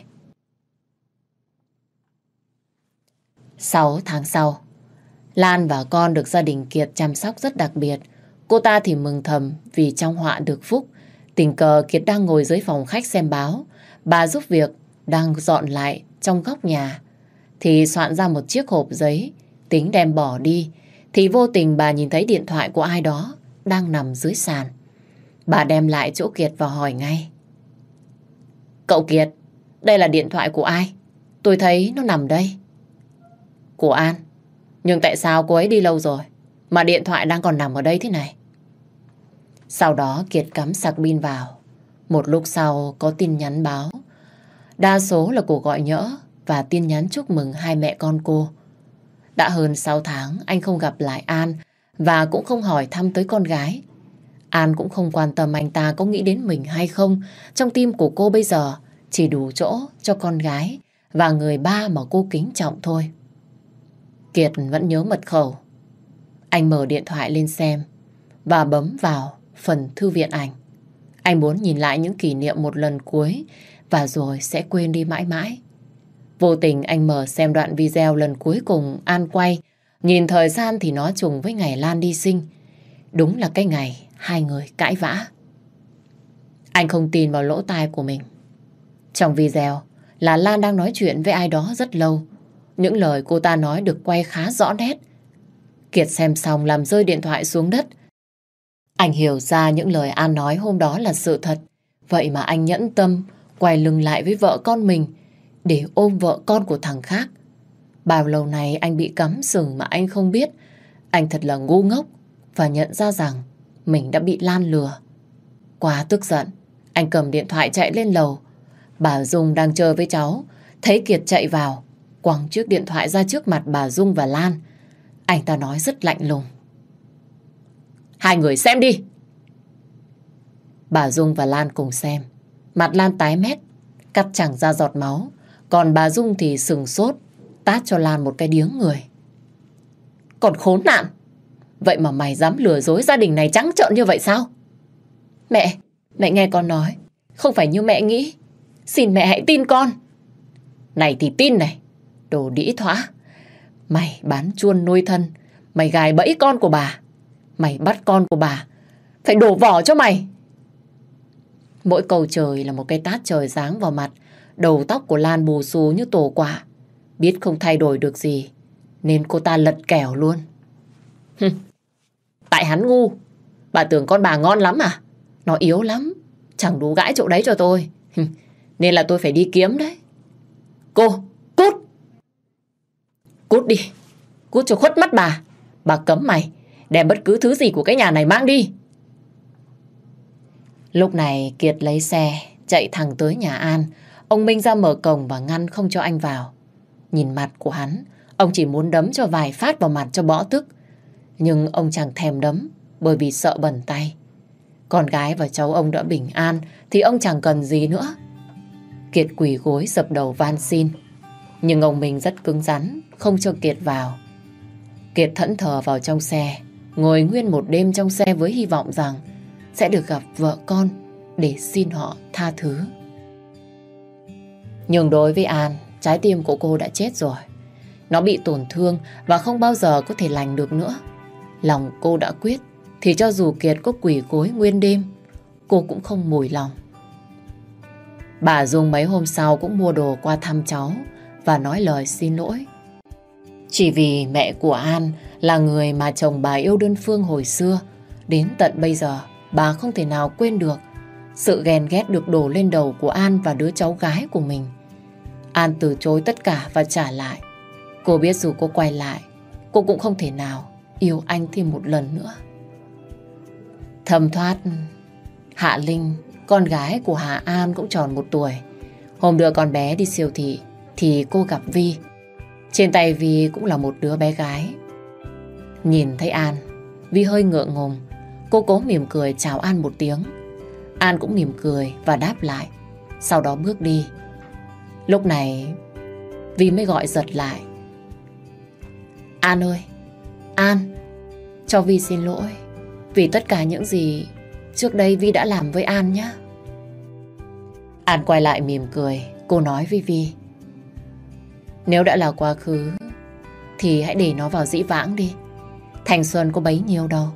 6 tháng sau, Lan và con được gia đình Kiệt chăm sóc rất đặc biệt. Cô ta thì mừng thầm vì trong họa được phúc. Tình cờ Kiệt đang ngồi dưới phòng khách xem báo. Bà giúp việc đang dọn lại trong góc nhà. Thì soạn ra một chiếc hộp giấy, tính đem bỏ đi. Thì vô tình bà nhìn thấy điện thoại của ai đó đang nằm dưới sàn. Bà đem lại chỗ Kiệt và hỏi ngay. Cậu Kiệt, đây là điện thoại của ai? Tôi thấy nó nằm đây. Của An. Nhưng tại sao cô ấy đi lâu rồi mà điện thoại đang còn nằm ở đây thế này? Sau đó, Kiệt cắm sạc pin vào. Một lúc sau, có tin nhắn báo. Đa số là cuộc gọi nhỡ và tin nhắn chúc mừng hai mẹ con cô. Đã hơn 6 tháng, anh không gặp lại An và cũng không hỏi thăm tới con gái. An cũng không quan tâm anh ta có nghĩ đến mình hay không. Trong tim của cô bây giờ, chỉ đủ chỗ cho con gái và người ba mà cô kính trọng thôi. Kiệt vẫn nhớ mật khẩu. Anh mở điện thoại lên xem và bấm vào phần thư viện ảnh. Anh muốn nhìn lại những kỷ niệm một lần cuối và rồi sẽ quên đi mãi mãi. Vô tình anh mở xem đoạn video lần cuối cùng An quay. Nhìn thời gian thì nó trùng với ngày Lan đi sinh. Đúng là cái ngày hai người cãi vã. Anh không tin vào lỗ tai của mình. Trong video là Lan đang nói chuyện với ai đó rất lâu. Những lời cô ta nói được quay khá rõ nét. Kiệt xem xong làm rơi điện thoại xuống đất. Anh hiểu ra những lời An nói hôm đó là sự thật. Vậy mà anh nhẫn tâm quay lưng lại với vợ con mình để ôm vợ con của thằng khác. Bao lâu này anh bị cắm sừng mà anh không biết. Anh thật là ngu ngốc và nhận ra rằng mình đã bị Lan lừa. Quá tức giận, anh cầm điện thoại chạy lên lầu. Bà Dung đang chơi với cháu, thấy Kiệt chạy vào, quăng chiếc điện thoại ra trước mặt bà Dung và Lan. Anh ta nói rất lạnh lùng. Hai người xem đi. Bà Dung và Lan cùng xem. Mặt Lan tái mét, cắt chẳng ra giọt máu. Còn bà Dung thì sừng sốt, tát cho Lan một cái điếng người. Còn khốn nạn! Vậy mà mày dám lừa dối gia đình này trắng trợn như vậy sao? Mẹ, mẹ nghe con nói. Không phải như mẹ nghĩ. Xin mẹ hãy tin con. Này thì tin này. Đồ đĩ thỏa. Mày bán chuôn nuôi thân. Mày gài bẫy con của bà. Mày bắt con của bà. Phải đổ vỏ cho mày. Mỗi cầu trời là một cái tát trời giáng vào mặt. Đầu tóc của Lan bù xù như tổ quả. Biết không thay đổi được gì. Nên cô ta lật kẻo luôn. Tại hắn ngu. Bà tưởng con bà ngon lắm à? Nó yếu lắm. Chẳng đủ gãi chỗ đấy cho tôi. Nên là tôi phải đi kiếm đấy. Cô, cút! Đi. Cút cho khuất mắt bà. Bà cấm mày. Đem bất cứ thứ gì của cái nhà này mang đi. Lúc này Kiệt lấy xe, chạy thẳng tới nhà An. Ông Minh ra mở cổng và ngăn không cho anh vào. Nhìn mặt của hắn, ông chỉ muốn đấm cho vài phát vào mặt cho bỏ tức. Nhưng ông chẳng thèm đấm bởi vì sợ bẩn tay. Con gái và cháu ông đã bình an thì ông chẳng cần gì nữa. Kiệt quỳ gối dập đầu van xin. Nhưng ông mình rất cứng rắn, không cho Kiệt vào. Kiệt thẫn thờ vào trong xe, ngồi nguyên một đêm trong xe với hy vọng rằng sẽ được gặp vợ con để xin họ tha thứ. Nhưng đối với An, trái tim của cô đã chết rồi. Nó bị tổn thương và không bao giờ có thể lành được nữa. Lòng cô đã quyết, thì cho dù Kiệt có quỷ cối nguyên đêm, cô cũng không mùi lòng. Bà Dung mấy hôm sau cũng mua đồ qua thăm cháu và nói lời xin lỗi. Chỉ vì mẹ của An là người mà chồng bà yêu đơn phương hồi xưa, đến tận bây giờ bà không thể nào quên được sự ghen ghét được đổ lên đầu của An và đứa cháu gái của mình. An từ chối tất cả và trả lại. Cô biết dù cô quay lại, cô cũng không thể nào yêu anh thêm một lần nữa. Thầm thoát, Hạ Linh, con gái của Hạ An cũng tròn một tuổi. Hôm đưa con bé đi siêu thị, thì cô gặp Vi. Trên tay Vi cũng là một đứa bé gái. Nhìn thấy An, Vi hơi ngượng ngùng. Cô cố mỉm cười chào An một tiếng. An cũng mỉm cười và đáp lại. Sau đó bước đi. Lúc này, Vi mới gọi giật lại. An ơi, An, cho Vi xin lỗi vì tất cả những gì trước đây Vi đã làm với An nhé. An quay lại mỉm cười, cô nói với Vi. Nếu đã là quá khứ, thì hãy để nó vào dĩ vãng đi. Thành Xuân có bấy nhiêu đâu.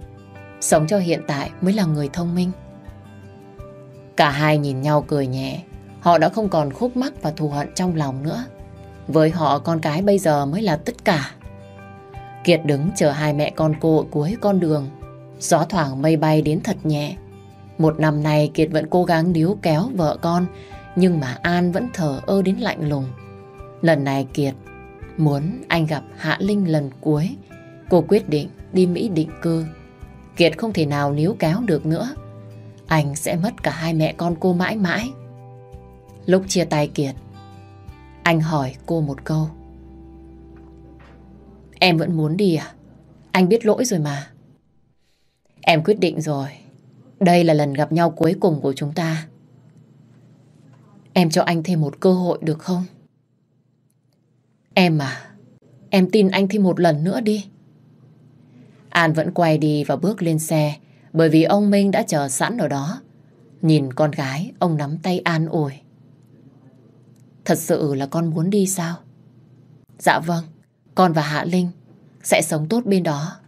Sống cho hiện tại mới là người thông minh. Cả hai nhìn nhau cười nhẹ. Họ đã không còn khúc mắc và thù hận trong lòng nữa. Với họ con cái bây giờ mới là tất cả. Kiệt đứng chờ hai mẹ con cô ở cuối con đường. Gió thoảng mây bay đến thật nhẹ. Một năm nay Kiệt vẫn cố gắng níu kéo vợ con, nhưng mà An vẫn thở ơ đến lạnh lùng. Lần này Kiệt muốn anh gặp Hạ Linh lần cuối. Cô quyết định đi Mỹ định cư. Kiệt không thể nào níu kéo được nữa. Anh sẽ mất cả hai mẹ con cô mãi mãi. Lúc chia tay Kiệt, anh hỏi cô một câu. Em vẫn muốn đi à? Anh biết lỗi rồi mà. Em quyết định rồi. Đây là lần gặp nhau cuối cùng của chúng ta. Em cho anh thêm một cơ hội được không? Em à, em tin anh thêm một lần nữa đi. An vẫn quay đi và bước lên xe bởi vì ông Minh đã chờ sẵn ở đó. Nhìn con gái, ông nắm tay An ủi. Thật sự là con muốn đi sao? Dạ vâng, con và Hạ Linh sẽ sống tốt bên đó.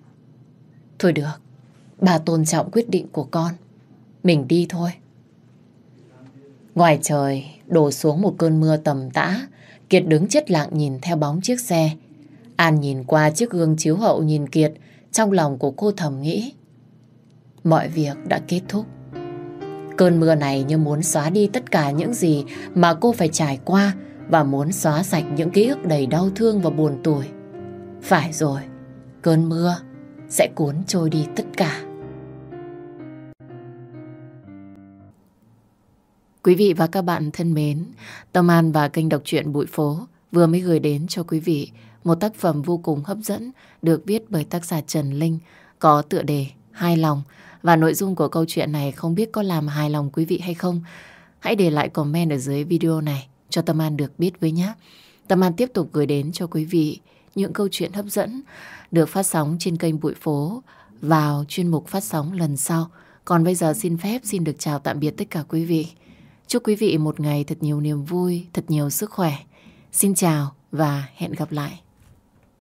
Thôi được, bà tôn trọng quyết định của con. Mình đi thôi. Ngoài trời đổ xuống một cơn mưa tầm tã, Kiệt đứng chết lặng nhìn theo bóng chiếc xe. An nhìn qua chiếc gương chiếu hậu nhìn Kiệt, trong lòng của cô thầm nghĩ. Mọi việc đã kết thúc. Cơn mưa này như muốn xóa đi tất cả những gì mà cô phải trải qua và muốn xóa sạch những ký ức đầy đau thương và buồn tủi. Phải rồi, cơn mưa sẽ cuốn trôi đi tất cả. Quý vị và các bạn thân mến, Tâm An và kênh đọc truyện Bụi Phố vừa mới gửi đến cho quý vị một tác phẩm vô cùng hấp dẫn được viết bởi tác giả Trần Linh có tựa đề Hai Lòng và nội dung của câu chuyện này không biết có làm hài lòng quý vị hay không. Hãy để lại comment ở dưới video này cho Tâm An được biết với nhé. Tâm An tiếp tục gửi đến cho quý vị những câu chuyện hấp dẫn được phát sóng trên kênh Bụi Phố vào chuyên mục phát sóng lần sau. Còn bây giờ xin phép xin được chào tạm biệt tất cả quý vị. Chúc quý vị một ngày thật nhiều niềm vui, thật nhiều sức khỏe. Xin chào và hẹn gặp lại.